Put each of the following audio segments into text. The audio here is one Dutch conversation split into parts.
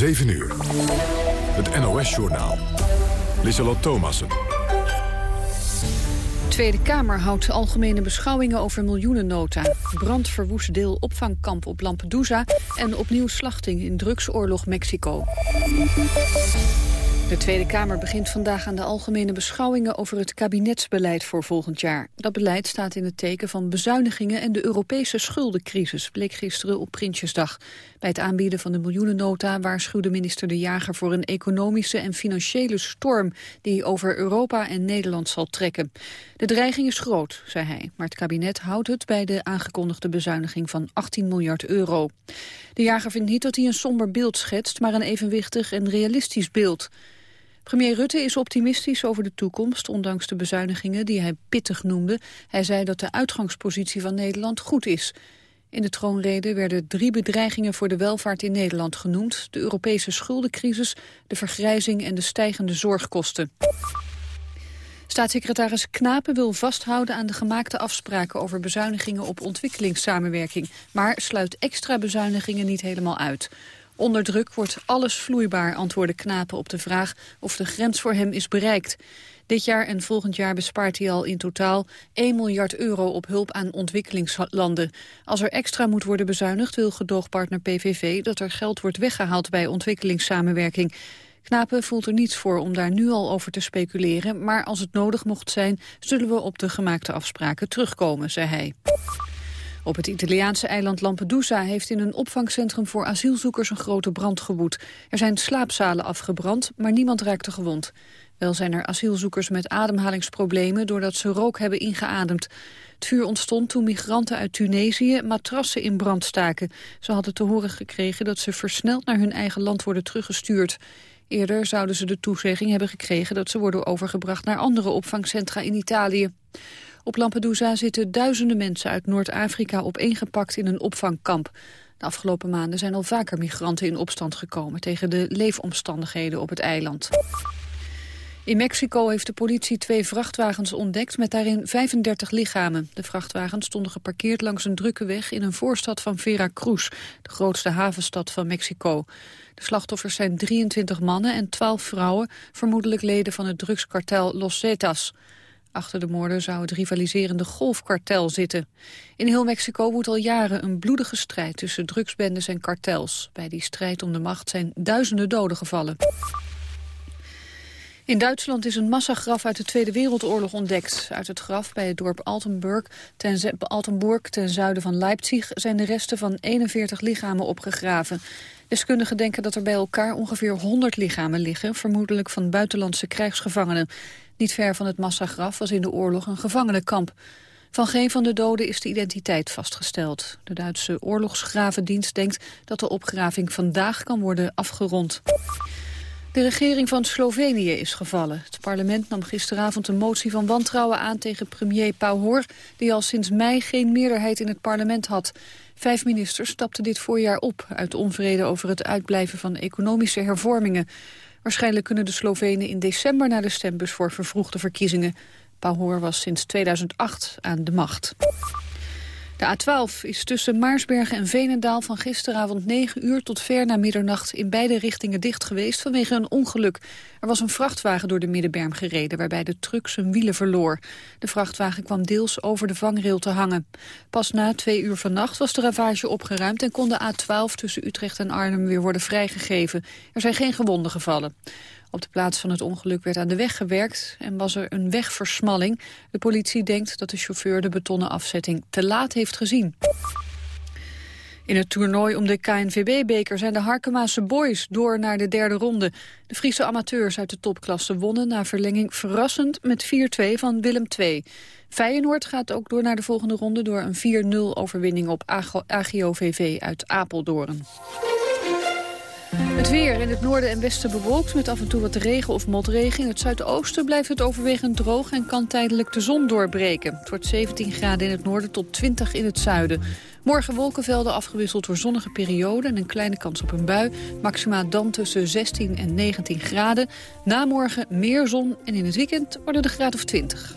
7 uur. Het NOS-journaal. Lissalot Thomassen. Tweede Kamer houdt algemene beschouwingen over miljoenennota. Brand verwoest deel opvangkamp op Lampedusa... en opnieuw slachting in drugsoorlog Mexico. De Tweede Kamer begint vandaag aan de algemene beschouwingen over het kabinetsbeleid voor volgend jaar. Dat beleid staat in het teken van bezuinigingen en de Europese schuldencrisis, bleek gisteren op Prinsjesdag. Bij het aanbieden van de miljoenennota waarschuwde minister De Jager voor een economische en financiële storm die over Europa en Nederland zal trekken. De dreiging is groot, zei hij, maar het kabinet houdt het bij de aangekondigde bezuiniging van 18 miljard euro. De Jager vindt niet dat hij een somber beeld schetst, maar een evenwichtig en realistisch beeld. Premier Rutte is optimistisch over de toekomst, ondanks de bezuinigingen die hij pittig noemde. Hij zei dat de uitgangspositie van Nederland goed is. In de troonrede werden drie bedreigingen voor de welvaart in Nederland genoemd. De Europese schuldencrisis, de vergrijzing en de stijgende zorgkosten. Staatssecretaris Knapen wil vasthouden aan de gemaakte afspraken over bezuinigingen op ontwikkelingssamenwerking, maar sluit extra bezuinigingen niet helemaal uit. Onder druk wordt alles vloeibaar, antwoordde Knapen op de vraag of de grens voor hem is bereikt. Dit jaar en volgend jaar bespaart hij al in totaal 1 miljard euro op hulp aan ontwikkelingslanden. Als er extra moet worden bezuinigd wil gedoogpartner PVV dat er geld wordt weggehaald bij ontwikkelingssamenwerking. Knapen voelt er niets voor om daar nu al over te speculeren, maar als het nodig mocht zijn zullen we op de gemaakte afspraken terugkomen, zei hij. Op het Italiaanse eiland Lampedusa heeft in een opvangcentrum voor asielzoekers een grote brand gewoed. Er zijn slaapzalen afgebrand, maar niemand raakte gewond. Wel zijn er asielzoekers met ademhalingsproblemen doordat ze rook hebben ingeademd. Het vuur ontstond toen migranten uit Tunesië matrassen in brand staken. Ze hadden te horen gekregen dat ze versneld naar hun eigen land worden teruggestuurd. Eerder zouden ze de toezegging hebben gekregen dat ze worden overgebracht naar andere opvangcentra in Italië. Op Lampedusa zitten duizenden mensen uit Noord-Afrika opeengepakt in een opvangkamp. De afgelopen maanden zijn al vaker migranten in opstand gekomen tegen de leefomstandigheden op het eiland. In Mexico heeft de politie twee vrachtwagens ontdekt met daarin 35 lichamen. De vrachtwagens stonden geparkeerd langs een drukke weg in een voorstad van Veracruz, de grootste havenstad van Mexico. De slachtoffers zijn 23 mannen en 12 vrouwen, vermoedelijk leden van het drugskartel Los Zetas. Achter de moorden zou het rivaliserende golfkartel zitten. In heel Mexico woedt al jaren een bloedige strijd tussen drugsbendes en kartels. Bij die strijd om de macht zijn duizenden doden gevallen. In Duitsland is een massagraf uit de Tweede Wereldoorlog ontdekt. Uit het graf bij het dorp Altenburg ten, Altenburg ten zuiden van Leipzig... zijn de resten van 41 lichamen opgegraven. Deskundigen denken dat er bij elkaar ongeveer 100 lichamen liggen... vermoedelijk van buitenlandse krijgsgevangenen. Niet ver van het massagraf was in de oorlog een gevangenenkamp. Van geen van de doden is de identiteit vastgesteld. De Duitse oorlogsgravendienst denkt dat de opgraving vandaag kan worden afgerond. De regering van Slovenië is gevallen. Het parlement nam gisteravond een motie van wantrouwen aan tegen premier Pahor... die al sinds mei geen meerderheid in het parlement had. Vijf ministers stapten dit voorjaar op... uit onvrede over het uitblijven van economische hervormingen. Waarschijnlijk kunnen de Slovenen in december naar de stembus voor vervroegde verkiezingen. Pahor was sinds 2008 aan de macht. De A12 is tussen Maarsbergen en Veenendaal van gisteravond 9 uur tot ver na middernacht in beide richtingen dicht geweest vanwege een ongeluk. Er was een vrachtwagen door de middenberm gereden waarbij de truck zijn wielen verloor. De vrachtwagen kwam deels over de vangrail te hangen. Pas na twee uur vannacht was de ravage opgeruimd en kon de A12 tussen Utrecht en Arnhem weer worden vrijgegeven. Er zijn geen gewonden gevallen. Op de plaats van het ongeluk werd aan de weg gewerkt en was er een wegversmalling. De politie denkt dat de chauffeur de betonnen afzetting te laat heeft gezien. In het toernooi om de KNVB-beker zijn de Harkemaanse boys door naar de derde ronde. De Friese amateurs uit de topklasse wonnen na verlenging verrassend met 4-2 van Willem II. Feyenoord gaat ook door naar de volgende ronde door een 4-0 overwinning op AGOVV uit Apeldoorn. Het weer in het noorden en westen bewolkt met af en toe wat regen of motregen. In het zuidoosten blijft het overwegend droog en kan tijdelijk de zon doorbreken. Het wordt 17 graden in het noorden tot 20 in het zuiden. Morgen wolkenvelden afgewisseld door zonnige perioden en een kleine kans op een bui. Maxima dan tussen 16 en 19 graden. Na morgen meer zon en in het weekend worden de graad of 20.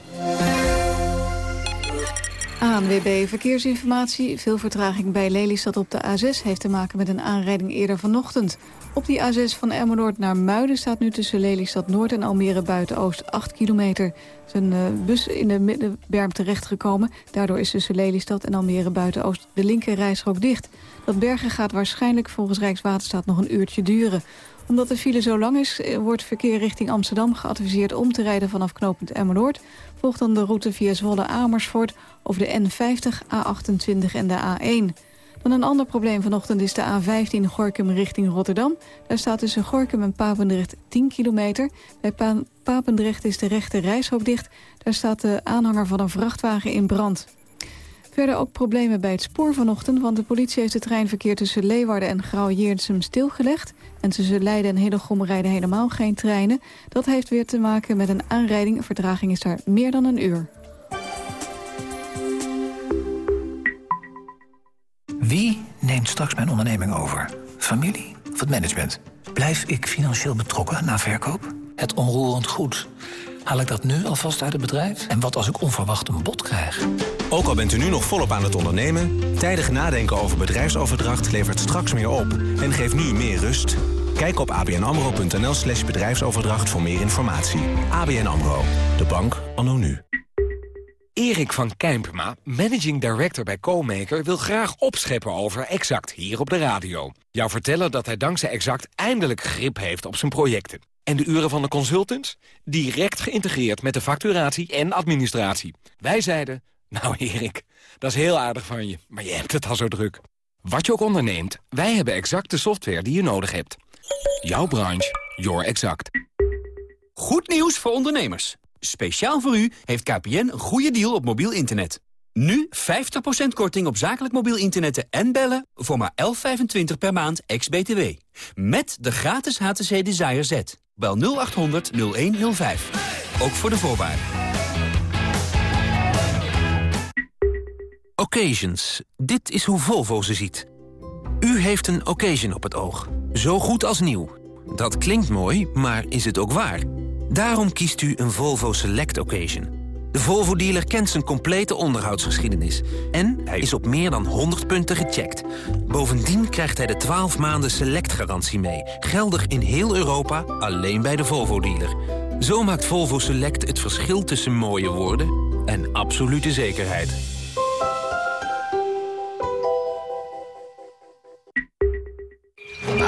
ANWB Verkeersinformatie. Veel vertraging bij Lelystad op de A6 heeft te maken met een aanrijding eerder vanochtend. Op die A6 van Emmeloord naar Muiden staat nu tussen Lelystad Noord en Almere Buiten-Oost 8 kilometer. Er is een uh, bus in de middenberm terechtgekomen. Daardoor is tussen Lelystad en Almere Buiten-Oost de linker dicht. Dat bergen gaat waarschijnlijk volgens Rijkswaterstaat nog een uurtje duren omdat de file zo lang is, eh, wordt verkeer richting Amsterdam geadviseerd om te rijden vanaf knooppunt Emmeloord. Volgt dan de route via Zwolle-Amersfoort over de N50, A28 en de A1. Dan een ander probleem vanochtend is de A15 Gorkum richting Rotterdam. Daar staat tussen Gorkum en Papendrecht 10 kilometer. Bij pa Papendrecht is de rechte reishoop dicht. Daar staat de aanhanger van een vrachtwagen in brand. Verder ook problemen bij het spoor vanochtend... want de politie heeft het treinverkeer tussen Leeuwarden en Grauw-Jeerdsum stilgelegd. En tussen Leiden en Hillegom rijden helemaal geen treinen. Dat heeft weer te maken met een aanrijding. Vertraging is daar meer dan een uur. Wie neemt straks mijn onderneming over? Familie of het management? Blijf ik financieel betrokken na verkoop? Het onroerend goed. Haal ik dat nu alvast uit het bedrijf? En wat als ik onverwacht een bod krijg? Ook al bent u nu nog volop aan het ondernemen... tijdig nadenken over bedrijfsoverdracht levert straks meer op... en geeft nu meer rust. Kijk op abnamro.nl slash bedrijfsoverdracht voor meer informatie. ABN AMRO, de bank anno nu. Erik van Kijmpema, managing director bij CoMaker... wil graag opscheppen over Exact hier op de radio. Jou vertellen dat hij dankzij Exact eindelijk grip heeft op zijn projecten. En de uren van de consultants? Direct geïntegreerd met de facturatie en administratie. Wij zeiden, nou Erik, dat is heel aardig van je, maar je hebt het al zo druk. Wat je ook onderneemt, wij hebben exact de software die je nodig hebt. Jouw branche, your exact. Goed nieuws voor ondernemers. Speciaal voor u heeft KPN een goede deal op mobiel internet. Nu 50% korting op zakelijk mobiel internet en bellen voor maar 11,25 per maand ex-BTW. Met de gratis HTC Desire Z. Bel 0800 0105. Ook voor de voorwaarden. Occasions. Dit is hoe Volvo ze ziet. U heeft een occasion op het oog. Zo goed als nieuw. Dat klinkt mooi, maar is het ook waar? Daarom kiest u een Volvo Select Occasion. De Volvo-dealer kent zijn complete onderhoudsgeschiedenis. En hij is op meer dan 100 punten gecheckt. Bovendien krijgt hij de 12 maanden Select-garantie mee. Geldig in heel Europa, alleen bij de Volvo-dealer. Zo maakt Volvo Select het verschil tussen mooie woorden en absolute zekerheid.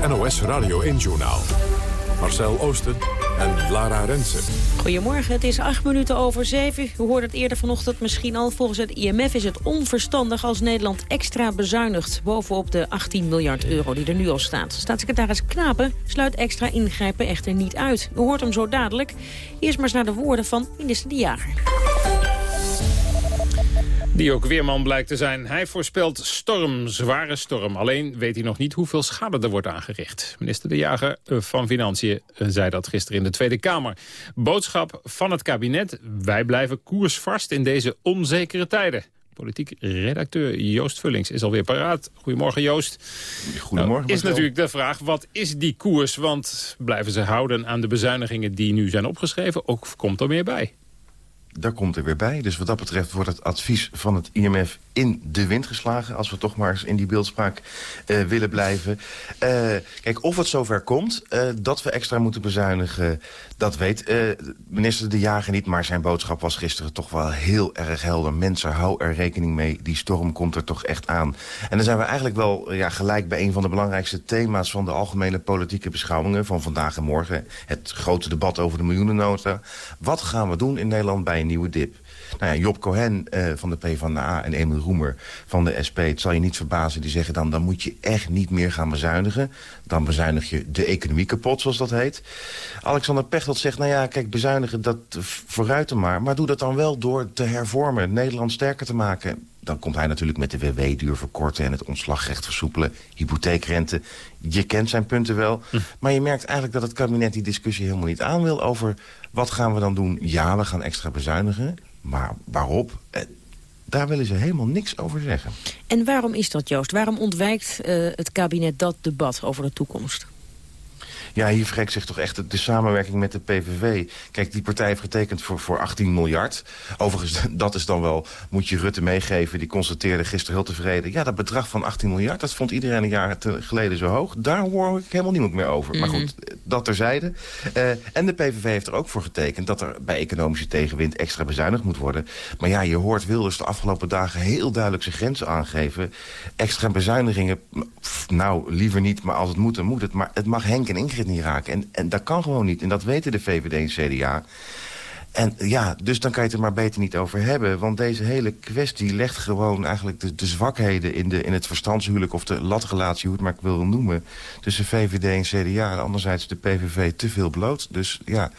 Het NOS Radio 1-journaal. Marcel Oosten en Lara Rensen. Goedemorgen, het is acht minuten over zeven. U hoorde het eerder vanochtend misschien al. Volgens het IMF is het onverstandig als Nederland extra bezuinigt... bovenop de 18 miljard euro die er nu al staat. Staatssecretaris Knapen sluit extra ingrijpen echter niet uit. U hoort hem zo dadelijk. Eerst maar eens naar de woorden van minister De Jager. Die ook weerman blijkt te zijn. Hij voorspelt storm, zware storm. Alleen weet hij nog niet hoeveel schade er wordt aangericht. Minister De Jager eh, van Financiën eh, zei dat gisteren in de Tweede Kamer. Boodschap van het kabinet. Wij blijven koersvast in deze onzekere tijden. Politiek redacteur Joost Vullings is alweer paraat. Goedemorgen Joost. Goedemorgen. Nou, is natuurlijk de vraag, wat is die koers? Want blijven ze houden aan de bezuinigingen die nu zijn opgeschreven? Ook komt er meer bij? Daar komt er weer bij. Dus wat dat betreft wordt het advies van het IMF in de wind geslagen... als we toch maar eens in die beeldspraak uh, willen blijven. Uh, kijk, of het zover komt uh, dat we extra moeten bezuinigen... dat weet minister De Jager niet, maar zijn boodschap was gisteren toch wel heel erg helder. Mensen, hou er rekening mee, die storm komt er toch echt aan. En dan zijn we eigenlijk wel ja, gelijk bij een van de belangrijkste thema's... van de algemene politieke beschouwingen van vandaag en morgen. Het grote debat over de miljoenennota. Wat gaan we doen in Nederland bij een nieuwe dip? Nou ja, Job Cohen uh, van de PvdA en Emil Roemer van de SP... het zal je niet verbazen, die zeggen dan... dan moet je echt niet meer gaan bezuinigen. Dan bezuinig je de economie kapot, zoals dat heet. Alexander Pechtold zegt, nou ja, kijk, bezuinigen dat vooruit dan maar. Maar doe dat dan wel door te hervormen, Nederland sterker te maken dan komt hij natuurlijk met de WW-duur verkorten... en het ontslagrecht versoepelen, hypotheekrente. Je kent zijn punten wel. Hm. Maar je merkt eigenlijk dat het kabinet die discussie helemaal niet aan wil... over wat gaan we dan doen? Ja, we gaan extra bezuinigen. Maar waarop? Eh, daar willen ze helemaal niks over zeggen. En waarom is dat, Joost? Waarom ontwijkt uh, het kabinet dat debat over de toekomst? Ja, hier wreekt zich toch echt de, samenwerking met de PVV. Kijk, die partij heeft getekend voor, voor 18 miljard. Overigens, dat is dan wel, moet je Rutte meegeven. Die constateerde gisteren heel tevreden. Ja, dat bedrag van 18 miljard, dat vond iedereen een jaar geleden zo hoog. Daar hoor ik helemaal niemand meer over. Maar mhm. goed, dat terzijde. Uh, en de PVV heeft er ook voor getekend... dat er bij economische tegenwind extra bezuinigd moet worden. Maar ja, je hoort Wilders de afgelopen dagen heel duidelijk zijn grenzen aangeven. Extra bezuinigingen, nou, liever niet, maar als het moet, dan moet het. Maar het mag Henk en Ingrid niet raken. En, en dat kan gewoon niet. En dat weten de VVD en CDA. En ja, dus dan kan je het er maar beter niet over hebben. Want deze hele kwestie legt gewoon eigenlijk de, de zwakheden... In, de, in het verstandshuwelijk of de latrelatie, hoe het maar ik wil noemen... tussen VVD en CDA. En anderzijds de PVV te veel bloot. Dus ja,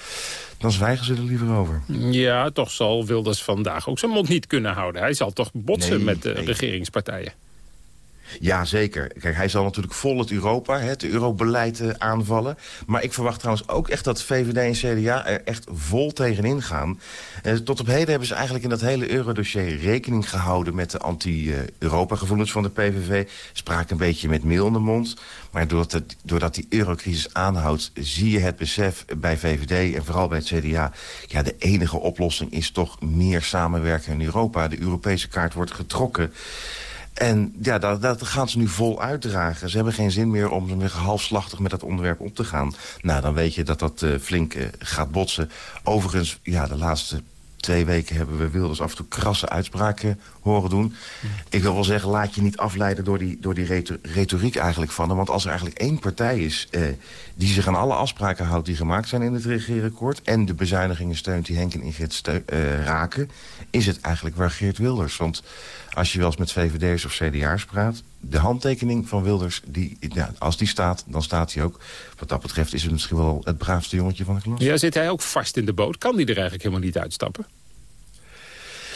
dan zwijgen ze er liever over. Ja, toch zal Wilders vandaag ook zijn mond niet kunnen houden. Hij zal toch botsen met de regeringspartijen. Ja, zeker. Kijk, hij zal natuurlijk vol het Europa, het eurobeleid uh, aanvallen. Maar ik verwacht trouwens ook echt dat VVD en CDA er echt vol tegenin gaan. Uh, tot op heden hebben ze eigenlijk in dat hele eurodossier rekening gehouden... met de anti-Europa-gevoelens van de PVV. Spraken een beetje met meel in de mond. Maar doordat, het, doordat die eurocrisis aanhoudt... zie je het besef bij VVD en vooral bij het CDA... ja, de enige oplossing is toch meer samenwerken in Europa. De Europese kaart wordt getrokken. En ja, dat, dat, gaan ze nu vol uitdragen. Ze hebben geen zin meer om halfslachtig met dat onderwerp op te gaan. Nou, dan weet je dat dat uh, flink uh, gaat botsen. Overigens, ja, de laatste twee weken hebben we Wilders af en toe krasse uitspraken horen doen. Ik wil wel zeggen, laat je niet afleiden door die, door die retoriek eigenlijk van hem. Want als er eigenlijk één partij is eh, die zich aan alle afspraken houdt... die gemaakt zijn in het regeerakkoord... en de bezuinigingen steunt die Henk en Ingrid uh, raken... is het eigenlijk waar Geert Wilders. Want als je wel eens met VVD'ers of CDA's praat... de handtekening van Wilders, die, ja, als die staat, dan staat hij ook. Wat dat betreft is het misschien wel het braafste jongetje van de klas. Ja, zit hij ook vast in de boot? Kan die er eigenlijk helemaal niet uitstappen?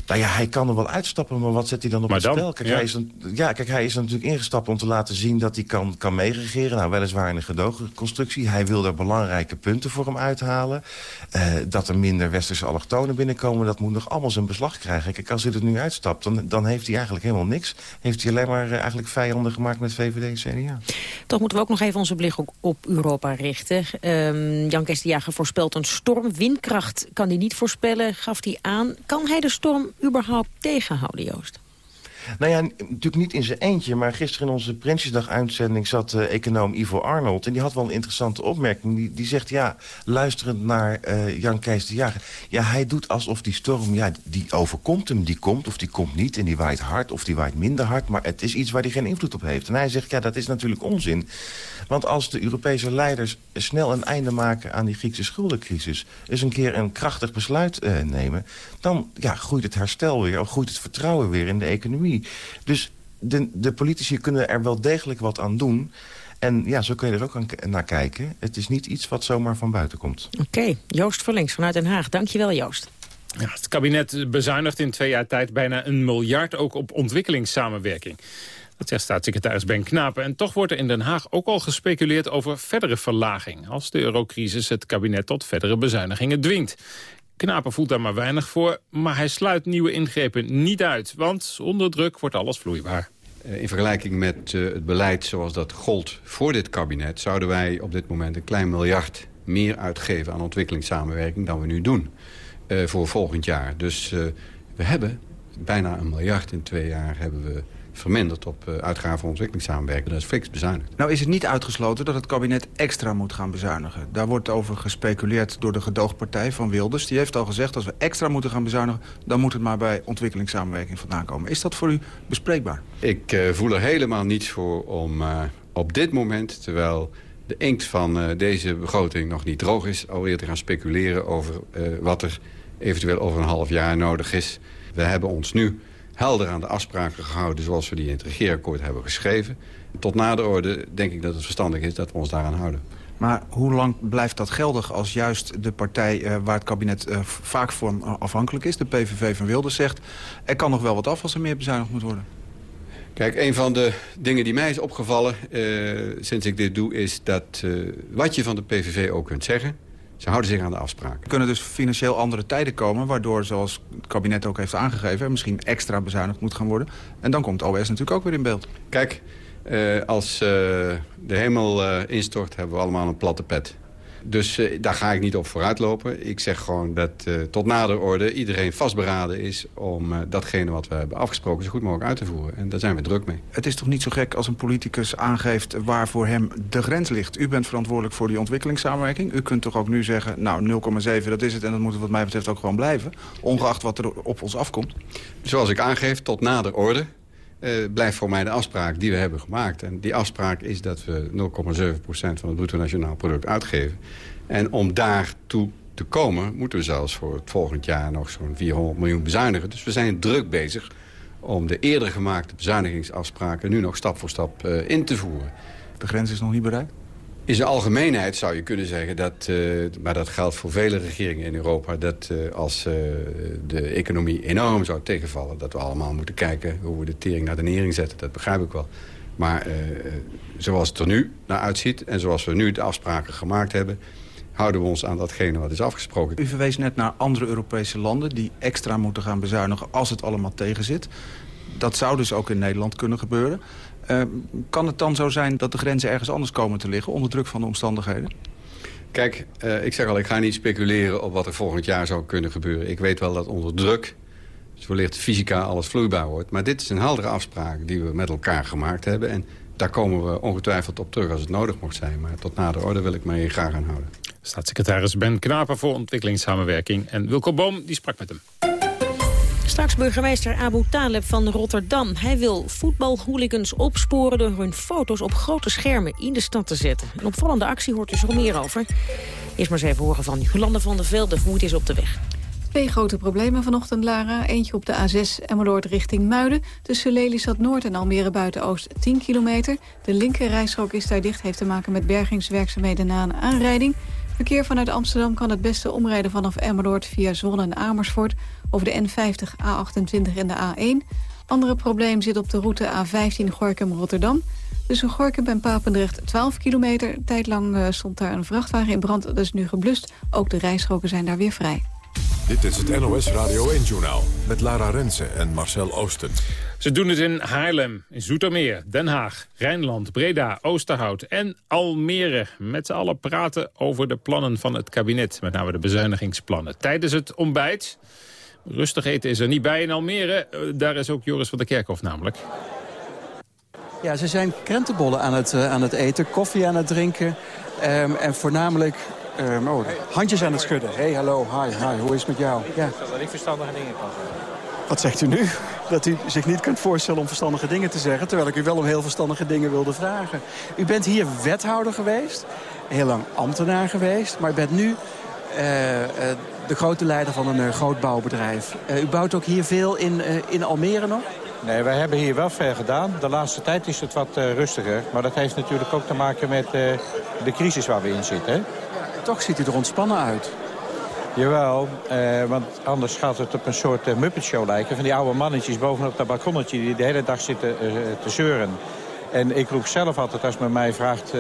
Nou ja, hij kan er wel uitstappen, maar wat zet hij dan op het spel? Kijk, ja. Hij is een, ja, kijk, hij is er natuurlijk ingestapt om te laten zien dat hij kan, kan meeregeren. Nou, weliswaar in een gedoogconstructie. Hij wil er belangrijke punten voor hem uithalen. Uh, dat er minder westerse allochtonen binnenkomen, dat moet nog allemaal zijn beslag krijgen. Kijk, als hij er nu uitstapt, dan, dan heeft hij eigenlijk helemaal niks. Heeft hij alleen maar uh, eigenlijk vijanden gemaakt met VVD en CDA. Toch moeten we ook nog even onze blik op, op Europa richten. Um, Jan Jager voorspelt een storm. Windkracht kan hij niet voorspellen, gaf hij aan. Kan hij de storm überhaupt tegenhouden, Joost? Nou ja, natuurlijk niet in zijn eentje. Maar gisteren in onze Prinsjesdag-uitzending zat uh, econoom Ivo Arnold. En die had wel een interessante opmerking. Die, zegt, ja, luisterend naar uh, Jan Kees de Jager... ja, hij doet alsof die storm, ja, die overkomt hem. Die komt of die komt niet. En die waait hard of die waait minder hard. Maar het is iets waar hij geen invloed op heeft. En hij zegt, ja, dat is natuurlijk onzin. Want als de Europese leiders snel een einde maken aan die Griekse schuldencrisis... eens een keer een krachtig besluit uh, nemen... dan ja, groeit het herstel weer, of groeit het vertrouwen weer in de economie. Dus de, de politici kunnen er wel degelijk wat aan doen... En ja, zo kun je er ook aan, naar kijken. Het is niet iets wat zomaar van buiten komt. Oké, Joost Verlinks vanuit Den Haag. Dankjewel, Joost. Ja, het kabinet bezuinigt in twee jaar tijd bijna een miljard ook op ontwikkelingssamenwerking. Dat zegt staatssecretaris Ben Knapen. En toch wordt er in Den Haag ook al gespeculeerd over verdere verlaging... als de eurocrisis het kabinet tot verdere bezuinigingen dwingt. Knapen voelt daar maar weinig voor, maar hij sluit nieuwe ingrepen niet uit. Want onder druk wordt alles vloeibaar. Eh, in vergelijking met uh, het beleid zoals dat gold voor dit kabinet... zouden wij op dit moment een klein miljard meer uitgeven aan ontwikkelingssamenwerking... dan we nu doen uh, voor volgend jaar. Dus we hebben bijna een miljard in twee jaar hebben we verminderd op uh, uitgaven voor ontwikkelingssamenwerking. Dat is fix bezuinigd. Nou is het niet uitgesloten dat het kabinet extra moet gaan bezuinigen. Daar wordt over gespeculeerd door de gedoogpartij van Wilders. Die heeft al gezegd, als we extra moeten gaan bezuinigen... dan moet het maar bij ontwikkelingssamenwerking vandaan komen. Is dat voor u bespreekbaar? Ik uh, voel er helemaal niets voor om uh, op dit moment... terwijl de inkt van deze begroting nog niet droog is... alweer te gaan speculeren over wat er eventueel over een half jaar nodig is. We hebben ons nu helder aan de afspraken gehouden... zoals we die in het regeerakkoord hebben geschreven. Tot na de orde denk ik dat het verstandig is dat we ons daaraan houden. Maar hoe lang blijft dat geldig als juist de partij uh, waar het kabinet uh, vaak voor afhankelijk is... de PVV van Wilders zegt, er kan nog wel wat af als er meer bezuinigd moet worden? Kijk, een van de dingen die mij is opgevallen uh, sinds ik dit doe... is dat wat je van de PVV ook kunt zeggen... Ze houden zich aan de afspraken. Er kunnen dus financieel andere tijden komen... waardoor, zoals het kabinet ook heeft aangegeven... misschien extra bezuinigd moet gaan worden. En dan komt OS natuurlijk ook weer in beeld. Kijk, uh, als uh, de hemel uh, instort, hebben we allemaal een platte pet. Dus daar ga ik niet op vooruitlopen. Ik zeg gewoon dat tot nader orde iedereen vastberaden is... om datgene wat we hebben afgesproken zo goed mogelijk uit te voeren. En daar zijn we druk mee. Het is toch niet zo gek als een politicus aangeeft waar voor hem de grens ligt? U bent verantwoordelijk voor die ontwikkelingssamenwerking. U kunt toch ook nu zeggen, nou 0,7 dat is het... en dat moet wat mij betreft ook gewoon blijven. Ongeacht wat er op ons afkomt. Zoals ik aangeef, tot nader orde uh, blijft voor mij de afspraak die we hebben gemaakt. En die afspraak is dat we 0,7% van het bruto nationaal product uitgeven. En om daartoe te komen moeten we zelfs voor het volgend jaar nog zo'n 400 miljoen bezuinigen. Dus we zijn druk bezig om de eerder gemaakte bezuinigingsafspraken nu nog stap voor stap uh, in te voeren. De grens is nog niet bereikt? In zijn algemeenheid zou je kunnen zeggen dat, uh, maar dat geldt voor vele regeringen in Europa... dat uh, als uh, de economie enorm zou tegenvallen... dat we allemaal moeten kijken hoe we de tering naar de nering zetten. Dat begrijp ik wel. Maar zoals het er nu naar uitziet en zoals we nu de afspraken gemaakt hebben... houden we ons aan datgene wat is afgesproken. U verwees net naar andere Europese landen die extra moeten gaan bezuinigen... als het allemaal tegenzit. Dat zou dus ook in Nederland kunnen gebeuren. Uh, kan het dan zo zijn dat de grenzen ergens anders komen te liggen... onder druk van de omstandigheden? Kijk, uh, ik zeg al, ik ga niet speculeren op wat er volgend jaar zou kunnen gebeuren. Ik weet wel dat onder druk, dus wellicht fysica alles vloeibaar wordt. Maar dit is een heldere afspraak die we met elkaar gemaakt hebben. En daar komen we ongetwijfeld op terug als het nodig mocht zijn. Maar tot nader orde wil ik me hier graag aan houden. Staatssecretaris Ben Knapen voor ontwikkelingssamenwerking. En Wilco Boom die sprak met hem. Straks burgemeester Abu Taleb van Rotterdam. Hij wil voetbalhooligans opsporen door hun foto's op grote schermen in de stad te zetten. Een opvallende actie hoort dus nog meer over. Eerst maar eens even horen van Jolande van der Velde hoe het is op de weg. Twee grote problemen vanochtend, Lara. Eentje op de A6 Emmeloord richting Muiden. Tussen Lelystad Noord en Almere Buiten-Oost 10 kilometer. De linker is daar dicht, heeft te maken met bergingswerkzaamheden na een aanrijding. Verkeer vanuit Amsterdam kan het beste omrijden vanaf Emmeloord via Zwolle en Amersfoort over de N50, A28 en de A1. Andere probleem zit op de route A15 Gorkum-Rotterdam. Tussen Gorkum en Papendrecht 12 kilometer. Tijdlang uh, stond daar een vrachtwagen in brand. Dat is nu geblust. Ook de rijstroken zijn daar weer vrij. Dit is het NOS Radio 1-journaal met Lara Rensen en Marcel Oosten. Ze doen het in Haarlem, in Zoetermeer, Den Haag, Rijnland, Breda, Oosterhout en Almere. Met z'n allen praten over de plannen van het kabinet, met name de bezuinigingsplannen. Tijdens het ontbijt Rustig eten is er niet bij in Almere. Eh, daar is ook Joris van der Kerkhof namelijk. Ja, ze zijn krentenbollen aan het, uh, aan het eten, koffie aan het drinken. Um, en voornamelijk um, oh, handjes aan het schudden. Hey, hallo, hi, hi, hoe is het met jou? Ja. Dat ik verstandige dingen kan zeggen. Wat zegt u nu? Dat u zich niet kunt voorstellen om verstandige dingen te zeggen... terwijl ik u wel om heel verstandige dingen wilde vragen. U bent hier wethouder geweest, heel lang ambtenaar geweest... maar u bent nu de grote leider van een uh, groot bouwbedrijf. U bouwt ook hier veel in, in Almere nog? Nee, wij hebben hier wel ver gedaan. De laatste tijd is het wat rustiger. Maar dat heeft natuurlijk ook te maken met de crisis waar we in zitten. Ja, toch ziet u er ontspannen uit. Jawel, want anders gaat het op een soort Muppet Show lijken. Van die oude mannetjes bovenop dat balkonnetje die de hele dag zitten te zeuren. En ik roep zelf altijd als men mij vraagt,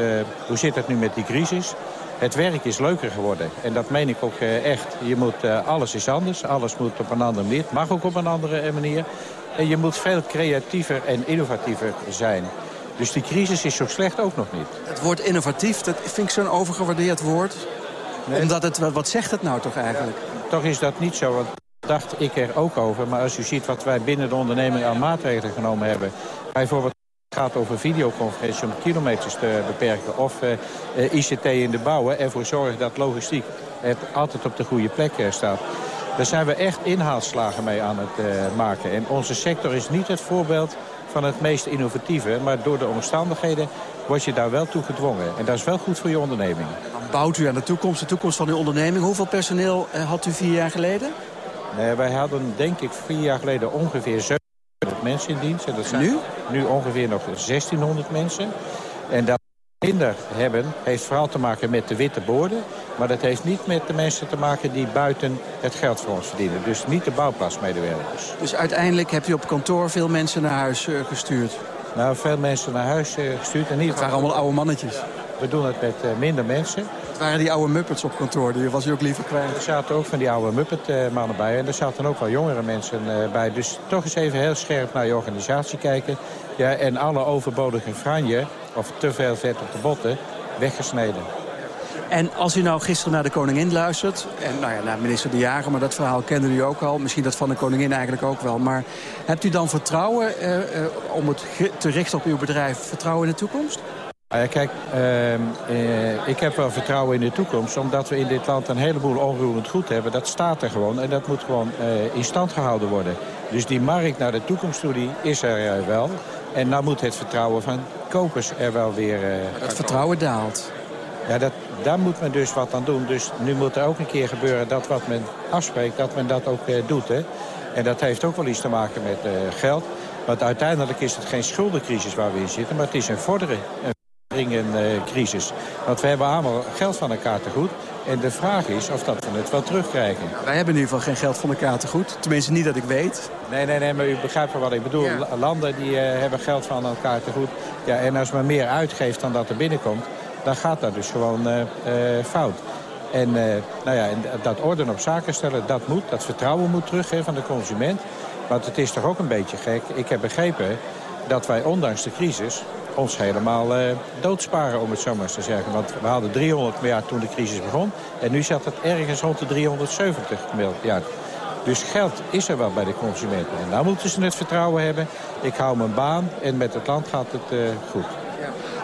hoe zit het nu met die crisis het werk is leuker geworden. En dat meen ik ook uh, echt. Je moet, uh, alles is anders. Alles moet op een andere manier. Het mag ook op een andere eh, manier. En je moet veel creatiever en innovatiever zijn. Dus die crisis is zo slecht ook nog niet. Het woord innovatief, dat vind ik zo'n overgewaardeerd woord. Nee. Omdat het, wat zegt het nou toch eigenlijk? Toch is dat niet zo, want dacht ik er ook over. Maar als u ziet wat wij binnen de onderneming aan maatregelen genomen hebben... bijvoorbeeld gaat over videoconferentie om kilometers te beperken. Of uh, uh, ICT in de bouwen. Ervoor zorgen dat logistiek het altijd op de goede plek uh, staat. Daar zijn we echt inhaalslagen mee aan het maken. En onze sector is niet het voorbeeld van het meest innovatieve. Maar door de omstandigheden word je daar wel toe gedwongen. En dat is wel goed voor je onderneming. Bouwt u aan de toekomst, de toekomst van uw onderneming. Hoeveel personeel had u vier jaar geleden? Wij hadden denk ik vier jaar geleden ongeveer 700 mensen in dienst. En dat zijn nu? Nu ongeveer nog 1600 mensen. En dat we minder hebben, heeft vooral te maken met de witte borden. Maar dat heeft niet met de mensen te maken die buiten het geld voor ons verdienen. Dus niet de bouwplaatsmedewerkers. Dus uiteindelijk hebt u op kantoor veel mensen naar huis uh, gestuurd? Nou, veel mensen naar huis uh, gestuurd. En niet het waren allemaal oude mannetjes. We doen het met uh, minder mensen. Het waren die oude muppets op kantoor, die was u ook liever kwijt. Er zaten ook van die oude muppet-mannen bij. En er zaten ook wel jongere mensen bij. Dus toch eens even heel scherp naar je organisatie kijken. Ja, en alle overbodige franje, of te veel vet op de botten, weggesneden. En als u nou gisteren naar de koningin luistert... en nou ja, naar minister De Jager, maar dat verhaal kende u ook al... misschien dat van de koningin eigenlijk ook wel... maar hebt u dan vertrouwen uh, uh, om het te richten op uw bedrijf... vertrouwen in de toekomst? Ja, kijk, uh, uh, ik heb wel vertrouwen in de toekomst... omdat we in dit land een heleboel onroerend goed hebben. Dat staat er gewoon en dat moet gewoon uh, in stand gehouden worden. Dus die markt naar de toekomst toe, die is er wel. En nou moet het vertrouwen van kopers er wel weer... dat vertrouwen daalt. Ja, dat, daar moet men dus wat aan doen. Dus nu moet er ook een keer gebeuren dat wat men afspreekt, dat men dat ook uh, doet. Hè? En dat heeft ook wel iets te maken met uh, geld. Want uiteindelijk is het geen schuldencrisis waar we in zitten, maar het is een vorderen. Een crisis. Want we hebben allemaal geld van elkaar te goed. En de vraag is of dat we het wel terugkrijgen. Wij hebben in ieder geval geen geld van elkaar te goed. Tenminste niet dat ik weet. Nee, nee, nee, maar u begrijpt wel wat ik bedoel. Ja. Landen die uh, hebben geld van elkaar te goed. Ja, en als men meer uitgeeft dan dat er binnenkomt dan gaat dat dus gewoon uh, uh, fout. En, uh, nou ja, en dat orde op zaken stellen, dat moet. Dat vertrouwen moet terug hè, van de consument. Want het is toch ook een beetje gek. Ik heb begrepen dat wij ondanks de crisis ons helemaal doodsparen, om het zo maar eens te zeggen. Want we hadden 300 miljard toen de crisis begon. En nu zat het ergens rond de 370 miljard. Dus geld is er wel bij de consumenten. En daar moeten ze het vertrouwen hebben. Ik hou mijn baan en met het land gaat het goed.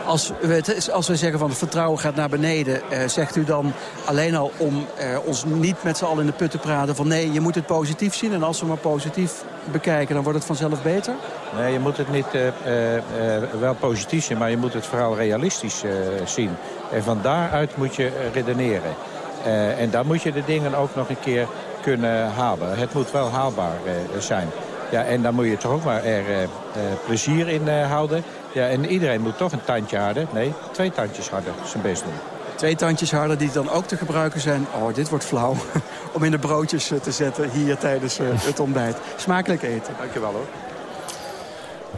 Als we, als zeggen van het vertrouwen gaat naar beneden... Eh, zegt u dan alleen al om eh, ons niet met z'n allen in de put te praten... van nee, je moet het positief zien en als we maar positief bekijken... dan wordt het vanzelf beter? Nee, je moet het niet uh, wel positief zien... maar je moet het vooral realistisch zien. En van daaruit moet je redeneren. en dan moet je de dingen ook nog een keer kunnen halen. Het moet wel haalbaar zijn. Ja, en dan moet je toch ook maar er plezier in houden... Ja, en iedereen moet toch een tandje harder, nee, twee tandjes harder zijn best doen. Twee tandjes harder die dan ook te gebruiken zijn. Oh, dit wordt flauw. Om in de broodjes te zetten hier tijdens het ontbijt. Smakelijk eten. Dankjewel hoor.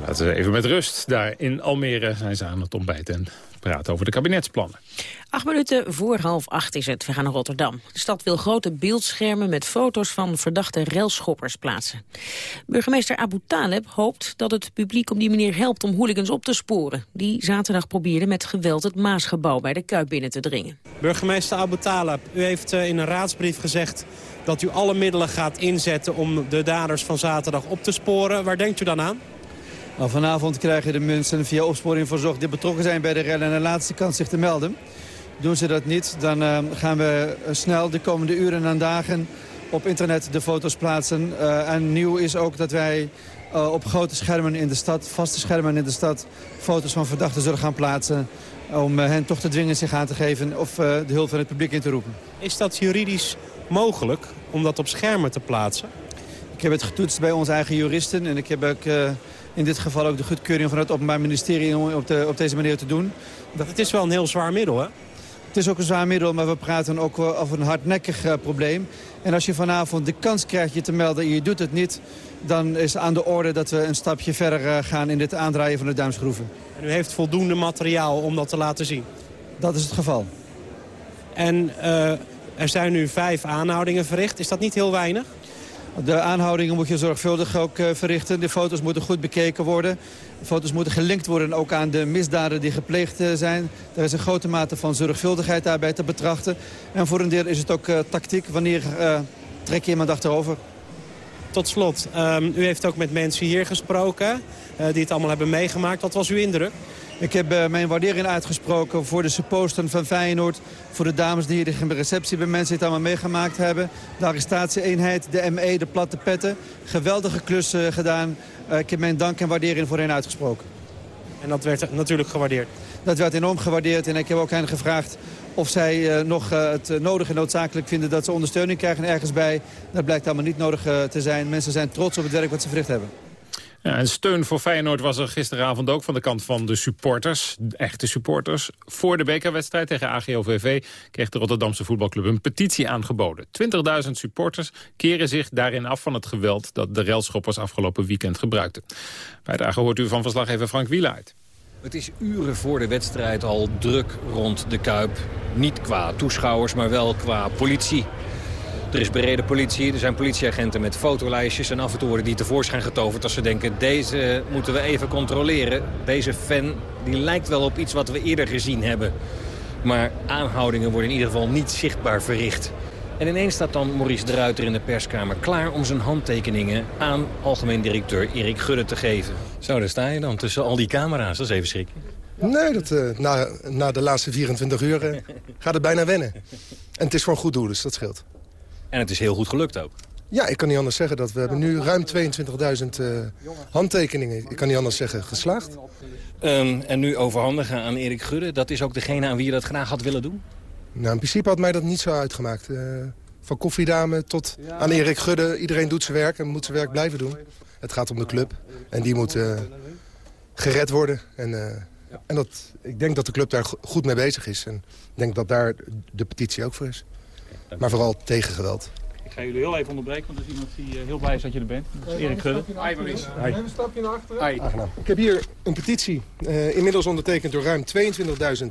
Laten we even met rust. Daar in Almere zijn ze aan het ontbijten en praten over de kabinetsplannen. Acht minuten voor half acht is het. We gaan naar Rotterdam. De stad wil grote beeldschermen met foto's van verdachte railschoppers plaatsen. Burgemeester Abu Taleb hoopt dat het publiek op die manier helpt om hooligans op te sporen. Die zaterdag probeerden met geweld het Maasgebouw bij de Kuip binnen te dringen. Burgemeester Abu Taleb, u heeft in een raadsbrief gezegd dat u alle middelen gaat inzetten om de daders van zaterdag op te sporen. Waar denkt u dan aan? Vanavond krijgen de mensen via opsporing verzocht die betrokken zijn bij de rellen en de laatste kans zich te melden. Doen ze dat niet, dan uh, gaan we snel de komende uren en dagen op internet de foto's plaatsen. Uh, en nieuw is ook dat wij uh, op grote schermen in de stad, vaste schermen in de stad, foto's van verdachten zullen gaan plaatsen. Om hen toch te dwingen zich aan te geven of de hulp van het publiek in te roepen. Is dat juridisch mogelijk om dat op schermen te plaatsen? Ik heb het getoetst bij onze eigen juristen en ik heb ook in dit geval ook de goedkeuring van het Openbaar Ministerie om op, de, op deze manier te doen. Het is wel een heel zwaar middel, hè? Het is ook een zwaar middel, maar we praten ook over een hardnekkig uh, probleem. En als je vanavond de kans krijgt je te melden en je doet het niet... dan is aan de orde dat we een stapje verder uh, gaan in dit aandraaien van de duimschroeven. En u heeft voldoende materiaal om dat te laten zien? Dat is het geval. En uh, er zijn nu vijf aanhoudingen verricht. Is dat niet heel weinig? De aanhoudingen moet je zorgvuldig ook uh, verrichten. De foto's moeten goed bekeken worden. De foto's moeten gelinkt worden ook aan de misdaden die gepleegd uh, zijn. Er is een grote mate van zorgvuldigheid daarbij te betrachten. En voor een deel is het ook uh, tactiek. Wanneer trek je iemand achterover? Tot slot, um, u heeft ook met mensen hier gesproken die het allemaal hebben meegemaakt. Wat was uw indruk? Ik heb uh, mijn waardering uitgesproken voor de supposten van Feyenoord. Voor de dames die hier de receptie bij mensen het allemaal meegemaakt hebben. De arrestatieeenheid, de ME, de platte petten. Geweldige klus uh, gedaan. Uh, ik heb mijn dank en waardering voor hen uitgesproken. En dat werd natuurlijk gewaardeerd? Dat werd enorm gewaardeerd en ik heb ook hen gevraagd of zij nog het nodig en noodzakelijk vinden dat ze ondersteuning krijgen ergens bij. Dat blijkt allemaal niet nodig te zijn. Mensen zijn trots op het werk wat ze verricht hebben. En steun voor Feyenoord was er gisteravond ook van de kant van de supporters. Echte supporters. Voor de bekerwedstrijd tegen AGOVV kreeg de Rotterdamse voetbalclub een petitie aangeboden. 20.000 supporters keren zich daarin af van het geweld dat de railschoppers afgelopen weekend gebruikten. Bijdrage hoort u van verslaggever Frank Wielaert. Het is uren voor de wedstrijd al druk rond de Kuip. Niet qua toeschouwers, maar wel qua politie. Er is bereden politie, er zijn politieagenten met fotolijstjes... en af en toe worden die tevoorschijn getoverd als ze denken... deze moeten we even controleren. Deze fan die lijkt wel op iets wat we eerder gezien hebben. Maar aanhoudingen worden in ieder geval niet zichtbaar verricht. En ineens staat dan Maurice de Ruiter in de perskamer klaar om zijn handtekeningen aan algemeen directeur Erik Gudde te geven. Zo, daar sta je dan tussen al die camera's. Dat is even schrikken. Nee, dat, uh, na, na de laatste 24 uur uh, gaat het bijna wennen. En het is voor een goed doel, dus dat scheelt. En het is heel goed gelukt ook. Ja, ik kan niet anders zeggen dat we hebben nu ruim 22.000 uh, handtekeningen. Ik kan niet anders zeggen geslaagd. Um, en nu overhandigen aan Erik Gudde. Dat is ook degene aan wie je dat graag had willen doen? Nou, in principe had mij dat niet zo uitgemaakt. Uh, van koffiedame tot aan Erik Gudde. Iedereen doet zijn werk en moet zijn werk blijven doen. Het gaat om de club. En die moet uh, gered worden. En, en dat, ik denk dat de club daar goed mee bezig is. En ik denk dat daar de petitie ook voor is. Maar vooral tegen geweld. Ik ga jullie heel even onderbreken, want er is iemand die heel blij is dat je er bent. Dat is Erik Gudde. Even een stapje naar achteren. Hi. Ik heb hier een petitie, uh, inmiddels ondertekend door ruim 22.000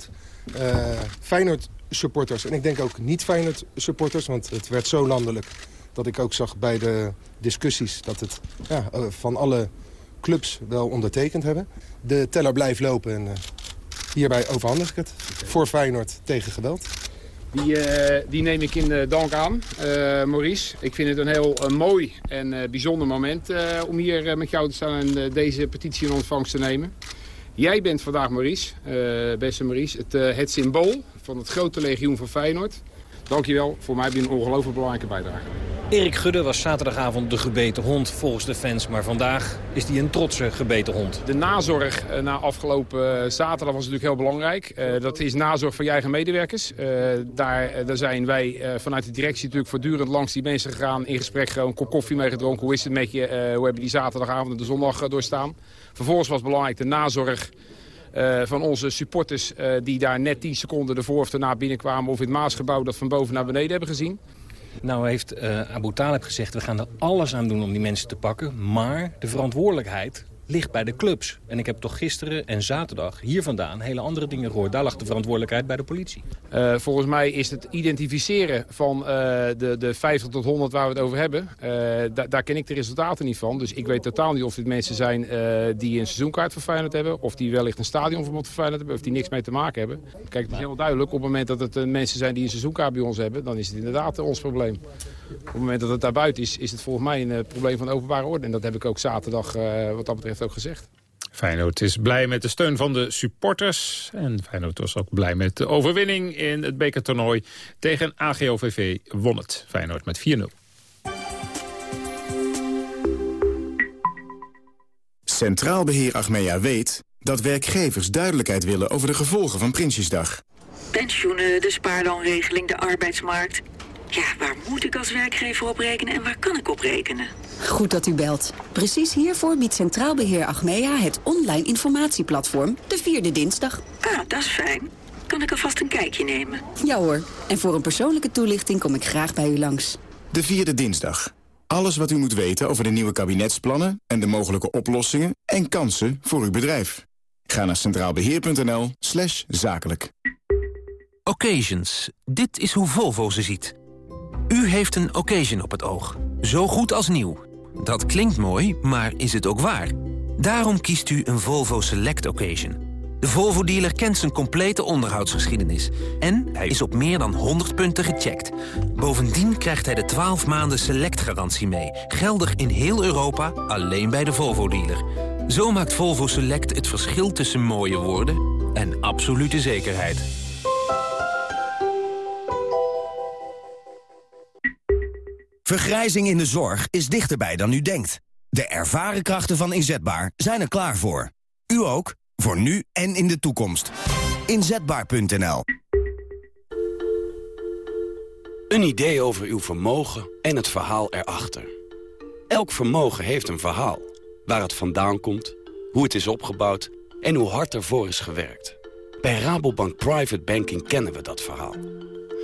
uh, Feyenoord supporters. En ik denk ook niet Feyenoord supporters, want het werd zo landelijk... dat ik ook zag bij de discussies dat het ja, van alle clubs wel ondertekend hebben. De teller blijft lopen en uh, hierbij overhandig ik het. Voor Feyenoord tegen geweld. Die, uh, die, neem ik in uh, dank aan, uh, Maurice. Ik vind het een heel mooi en bijzonder moment om hier met jou te staan en deze petitie in ontvangst te nemen. Jij bent vandaag, Maurice, beste Maurice, het, het, symbool van het grote legioen van Feyenoord. Dankjewel, voor mij heb je een ongelooflijk belangrijke bijdrage. Erik Gudde was zaterdagavond de gebeten hond volgens de fans. Maar vandaag is hij een trotse gebeten hond. De nazorg uh, na afgelopen zaterdag was natuurlijk heel belangrijk. Uh, dat is nazorg van je eigen medewerkers. Uh, daar, daar zijn wij vanuit de directie natuurlijk voortdurend langs die mensen gegaan. In gesprek gewoon een kop koffie mee gedronken. Hoe is het met je? hoe hebben die zaterdagavond en de zondag doorstaan? Vervolgens was belangrijk de nazorg uh, van onze supporters uh, die daar net 10 seconden ervoor of daarna binnenkwamen... of in het Maasgebouw dat van boven naar beneden hebben gezien. Nou heeft uh, Abu Talib gezegd, we gaan er alles aan doen om die mensen te pakken. Maar de verantwoordelijkheid ligt bij de clubs. En ik heb toch gisteren en zaterdag hier vandaan hele andere dingen gehoord. Daar lag de verantwoordelijkheid bij de politie. Uh, volgens mij is het identificeren van uh, de, de 50 tot 100 waar we het over hebben. Uh, da daar ken ik de resultaten niet van. Dus ik weet totaal niet of dit mensen zijn die een seizoenkaart voor Feyenoord hebben. Of die wellicht een stadionverbod voor Feyenoord hebben. Of die niks mee te maken hebben. Kijk, het is heel duidelijk. Op het moment dat het mensen zijn die een seizoenkaart bij ons hebben. Dan is het inderdaad ons probleem. Op het moment dat het daarbuiten is, is het volgens mij een probleem van openbare orde. En dat heb ik ook zaterdag wat dat betreft ook gezegd. Feyenoord is blij met de steun van de supporters. En Feyenoord was ook blij met de overwinning in het bekertoernooi. Tegen AGOVV won het Feyenoord met 4-0. Centraal Beheer Achmea weet dat werkgevers duidelijkheid willen over de gevolgen van Prinsjesdag. Pensioenen, de spaarloonregeling, de arbeidsmarkt. Ja, waar moet ik als werkgever op rekenen en waar kan ik op rekenen? Goed dat u belt. Precies hiervoor biedt Centraal Beheer Achmea het online informatieplatform de vierde dinsdag. Ah, dat is fijn. Kan ik alvast een kijkje nemen? Ja hoor. En voor een persoonlijke toelichting kom ik graag bij u langs. De vierde dinsdag. Alles wat u moet weten over de nieuwe kabinetsplannen en de mogelijke oplossingen en kansen voor uw bedrijf. Ga naar centraalbeheer.nl slash zakelijk. Occasions. Dit is hoe Volvo ze ziet. U heeft een occasion op het oog. Zo goed als nieuw. Dat klinkt mooi, maar is het ook waar? Daarom kiest u een Volvo Select Occasion. De Volvo-dealer kent zijn complete onderhoudsgeschiedenis. En hij is op meer dan 100 punten gecheckt. Bovendien krijgt hij de 12 maanden Select-garantie mee. Geldig in heel Europa, alleen bij de Volvo-dealer. Zo maakt Volvo Select het verschil tussen mooie woorden en absolute zekerheid. Vergrijzing in de zorg is dichterbij dan u denkt. De ervaren krachten van Inzetbaar zijn er klaar voor. U ook? Voor nu en in de toekomst. Inzetbaar.nl Een idee over uw vermogen en het verhaal erachter. Elk vermogen heeft een verhaal. Waar het vandaan komt, hoe het is opgebouwd en hoe hard ervoor is gewerkt. Bij Rabobank Private Banking kennen we dat verhaal.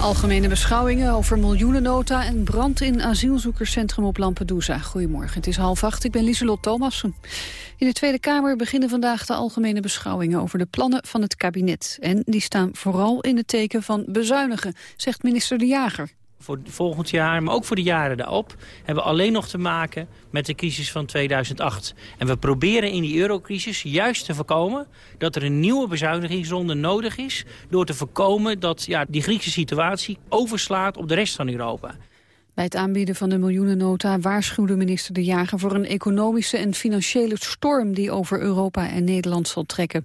Algemene beschouwingen over miljoenennota en brand in asielzoekerscentrum op Lampedusa. Goedemorgen, het is half acht, ik ben Lieselot Thomassen. In de Tweede Kamer beginnen vandaag de algemene beschouwingen over de plannen van het kabinet. En die staan vooral in het teken van bezuinigen, zegt minister De Jager voor volgend jaar, maar ook voor de jaren daarop... hebben we alleen nog te maken met de crisis van 2008. En we proberen in die eurocrisis juist te voorkomen... dat er een nieuwe bezuinigingsronde nodig is... door te voorkomen dat ja, die Griekse situatie overslaat op de rest van Europa. Bij het aanbieden van de miljoenennota waarschuwde minister De Jager voor een economische en financiële storm die over Europa en Nederland zal trekken.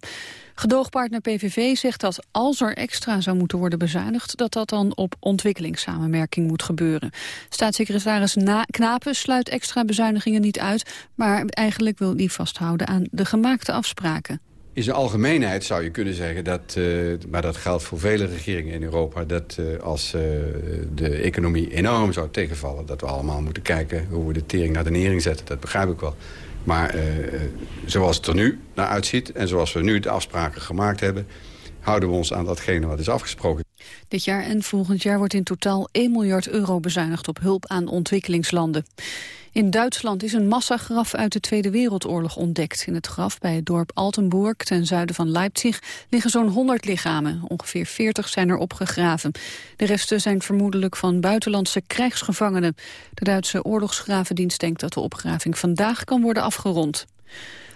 Gedoogpartner PVV zegt dat als er extra zou moeten worden bezuinigd... dat dat dan op ontwikkelingssamenwerking moet gebeuren. Staatssecretaris Na Knapen sluit extra bezuinigingen niet uit... maar eigenlijk wil die vasthouden aan de gemaakte afspraken. In zijn algemeenheid zou je kunnen zeggen dat, uh, maar dat geldt voor vele regeringen in Europa... dat uh, als uh, de economie enorm zou tegenvallen... dat we allemaal moeten kijken hoe we de tering naar de nering zetten. Dat begrijp ik wel. Maar zoals het er nu naar uitziet en zoals we nu de afspraken gemaakt hebben... houden we ons aan datgene wat is afgesproken. Dit jaar en volgend jaar wordt in totaal 1 miljard euro bezuinigd op hulp aan ontwikkelingslanden. In Duitsland is een massagraf uit de Tweede Wereldoorlog ontdekt. In het graf bij het dorp Altenburg ten zuiden van Leipzig liggen zo'n 100 lichamen. Ongeveer 40 zijn er opgegraven. De resten zijn vermoedelijk van buitenlandse krijgsgevangenen. De Duitse oorlogsgravendienst denkt dat de opgraving vandaag kan worden afgerond.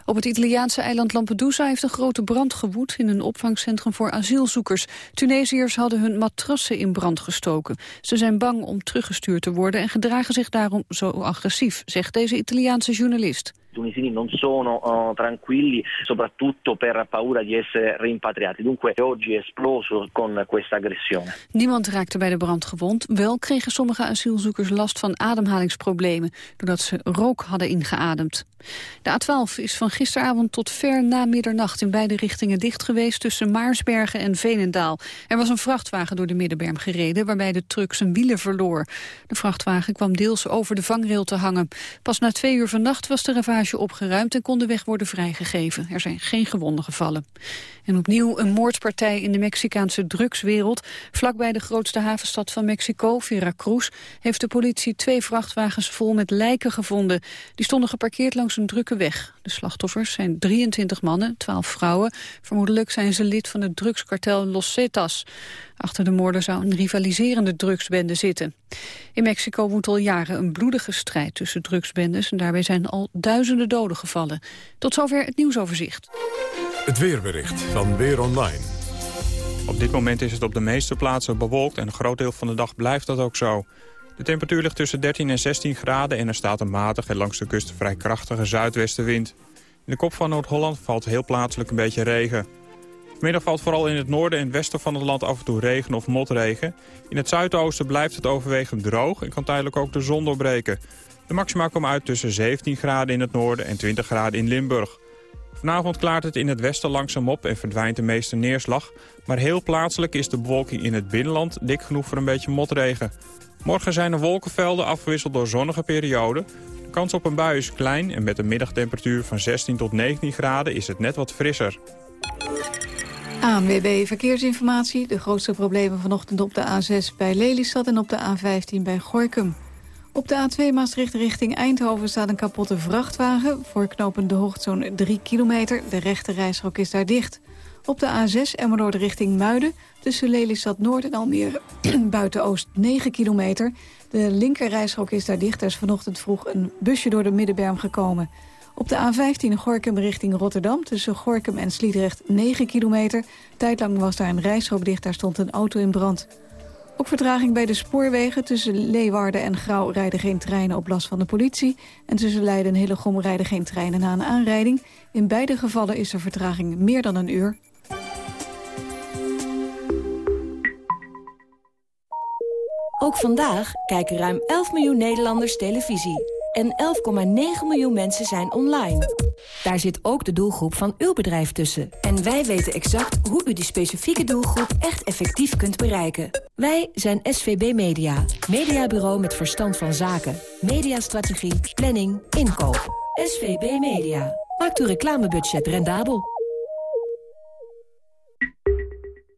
Op het Italiaanse eiland Lampedusa heeft een grote brand gewoed in een opvangcentrum voor asielzoekers. Tunesiërs hadden hun matrassen in brand gestoken. Ze zijn bang om teruggestuurd te worden en gedragen zich daarom zo agressief, zegt deze Italiaanse journalist. Tunisini non sono uh, tranquilli, soprattutto per paura di essere rimpatriati. Dunque oggi è esploso con questa aggressione. Niemand raakte bij de brand gewond. Wel kregen sommige asielzoekers last van ademhalingsproblemen... doordat ze rook hadden ingeademd. De A12 is van gisteravond tot ver na middernacht in beide richtingen dicht geweest... tussen Maarsbergen en Veenendaal. Er was een vrachtwagen door de middenberm gereden... waarbij de truck zijn wielen verloor. De vrachtwagen kwam deels over de vangrail te hangen. Pas na twee uur vannacht was de ravage opgeruimd en kon de weg worden vrijgegeven. Er zijn geen gewonden gevallen. En opnieuw een moordpartij in de Mexicaanse drugswereld. Vlakbij de grootste havenstad van Mexico, Veracruz... heeft de politie twee vrachtwagens vol met lijken gevonden. Die stonden geparkeerd langs een drukke weg. De slachtoffers zijn 23 mannen, 12 vrouwen. Vermoedelijk zijn ze lid van het drugskartel Los Zetas. Achter de moorden zou een rivaliserende drugsbende zitten. In Mexico woedt al jaren een bloedige strijd tussen drugsbendes... en daarbij zijn al duizenden doden gevallen. Tot zover het nieuwsoverzicht. Het weerbericht van Weer Online. Op dit moment is het op de meeste plaatsen bewolkt... en een groot deel van de dag blijft dat ook zo. De temperatuur ligt tussen 13 en 16 graden... en er staat een matige en langs de kust vrij krachtige zuidwestenwind. In de kop van Noord-Holland valt heel plaatselijk een beetje regen. Vanmiddag valt vooral in het noorden en westen van het land af en toe regen of motregen. In het zuidoosten blijft het overwegend droog en kan tijdelijk ook de zon doorbreken. De maxima komen uit tussen 17 graden in het noorden en 20 graden in Limburg. Vanavond klaart het in het westen langzaam op en verdwijnt de meeste neerslag. Maar heel plaatselijk is de bewolking in het binnenland dik genoeg voor een beetje motregen. Morgen zijn er wolkenvelden afgewisseld door zonnige perioden. De kans op een bui is klein en met een middagtemperatuur van 16 tot 19 graden is het net wat frisser. ANWB Verkeersinformatie. De grootste problemen vanochtend op de A6 bij Lelystad en op de A15 bij Gorkum. Op de A2 Maastricht richting Eindhoven staat een kapotte vrachtwagen. Voor knooppunt De Hoogte zo'n 3 kilometer. De rechte reisrook is daar dicht. Op de A6 Emmeloord richting Muiden. Tussen Lelystad Noord en Almere buiten Oost 9 kilometer. De linker reisrook is daar dicht. Er is vanochtend vroeg een busje door de middenberm gekomen. Op de A15 Gorkum richting Rotterdam tussen Gorkum en Sliedrecht 9 kilometer. Tijdlang was daar een rijstrook dicht, daar stond een auto in brand. Ook vertraging bij de spoorwegen. Tussen Leeuwarden en Grauw rijden geen treinen op last van de politie. En tussen Leiden en Hillegom rijden geen treinen na een aanrijding. In beide gevallen is er vertraging meer dan een uur. Ook vandaag kijken ruim 11 miljoen Nederlanders televisie. En 11,9 miljoen mensen zijn online. Daar zit ook de doelgroep van uw bedrijf tussen. En wij weten exact hoe u die specifieke doelgroep echt effectief kunt bereiken. Wij zijn SVB Media. Mediabureau met verstand van zaken. Mediastrategie, planning, inkoop. SVB Media. Maakt uw reclamebudget rendabel.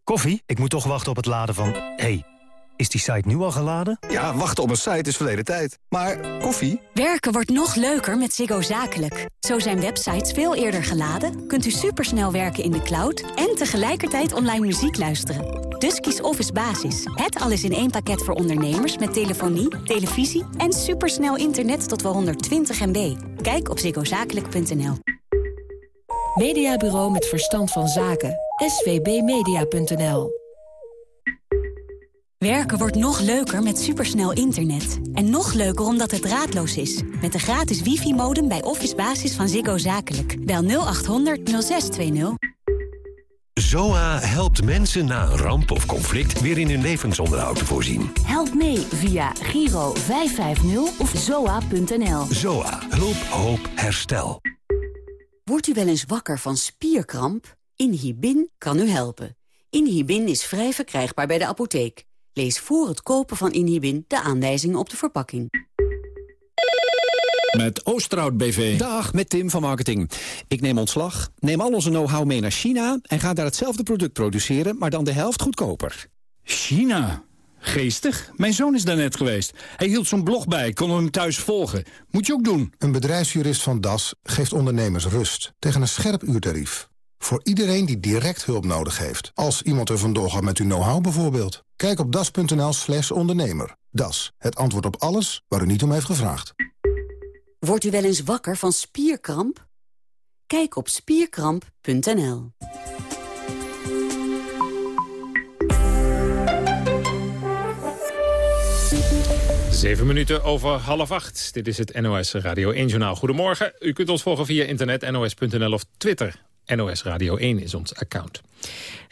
Koffie? Ik moet toch wachten op het laden van... Hey, is die site nu al geladen? Ja, wachten op een site is verleden tijd. Maar koffie? Werken wordt nog leuker met Ziggo Zakelijk. Zo zijn websites veel eerder geladen, kunt u supersnel werken in de cloud... en tegelijkertijd online muziek luisteren. Dus kies Office Basis. Het alles in één pakket voor ondernemers met telefonie, televisie... en supersnel internet tot wel 120 MB. Kijk op ziggozakelijk.nl. Mediabureau met verstand van zaken. svbmedia.nl Werken wordt nog leuker met supersnel internet. En nog leuker omdat het draadloos is. Met de gratis wifi-modem bij Office Basis van Ziggo Zakelijk. Bel 0800 0620. ZOA helpt mensen na een ramp of conflict weer in hun levensonderhoud te voorzien. Help mee via Giro 550 of zoa.nl. ZOA. Hulp, hoop, herstel. Wordt u wel eens wakker van spierkramp? Inhibin kan u helpen. Inhibin is vrij verkrijgbaar bij de apotheek. Lees voor het kopen van Inhibin de aanwijzingen op de verpakking. Met Oosterhout BV. Dag, met Tim van Marketing. Ik neem ontslag, neem al onze know-how mee naar China... en ga daar hetzelfde product produceren, maar dan de helft goedkoper. China? Geestig. Mijn zoon is daar net geweest. Hij hield zo'n blog bij, kon hem thuis volgen. Moet je ook doen. Een bedrijfsjurist van Das geeft ondernemers rust... tegen een scherp uurtarief. Voor iedereen die direct hulp nodig heeft. Als iemand er vandoor gaat met uw know-how bijvoorbeeld. Kijk op das.nl slash ondernemer. Das, het antwoord op alles waar u niet om heeft gevraagd. Wordt u wel eens wakker van spierkramp? Kijk op spierkramp.nl. Zeven minuten over half acht. Dit is het NOS Radio 1 Journaal. Goedemorgen. U kunt ons volgen via internet, nos.nl of Twitter. NOS Radio 1 is ons account.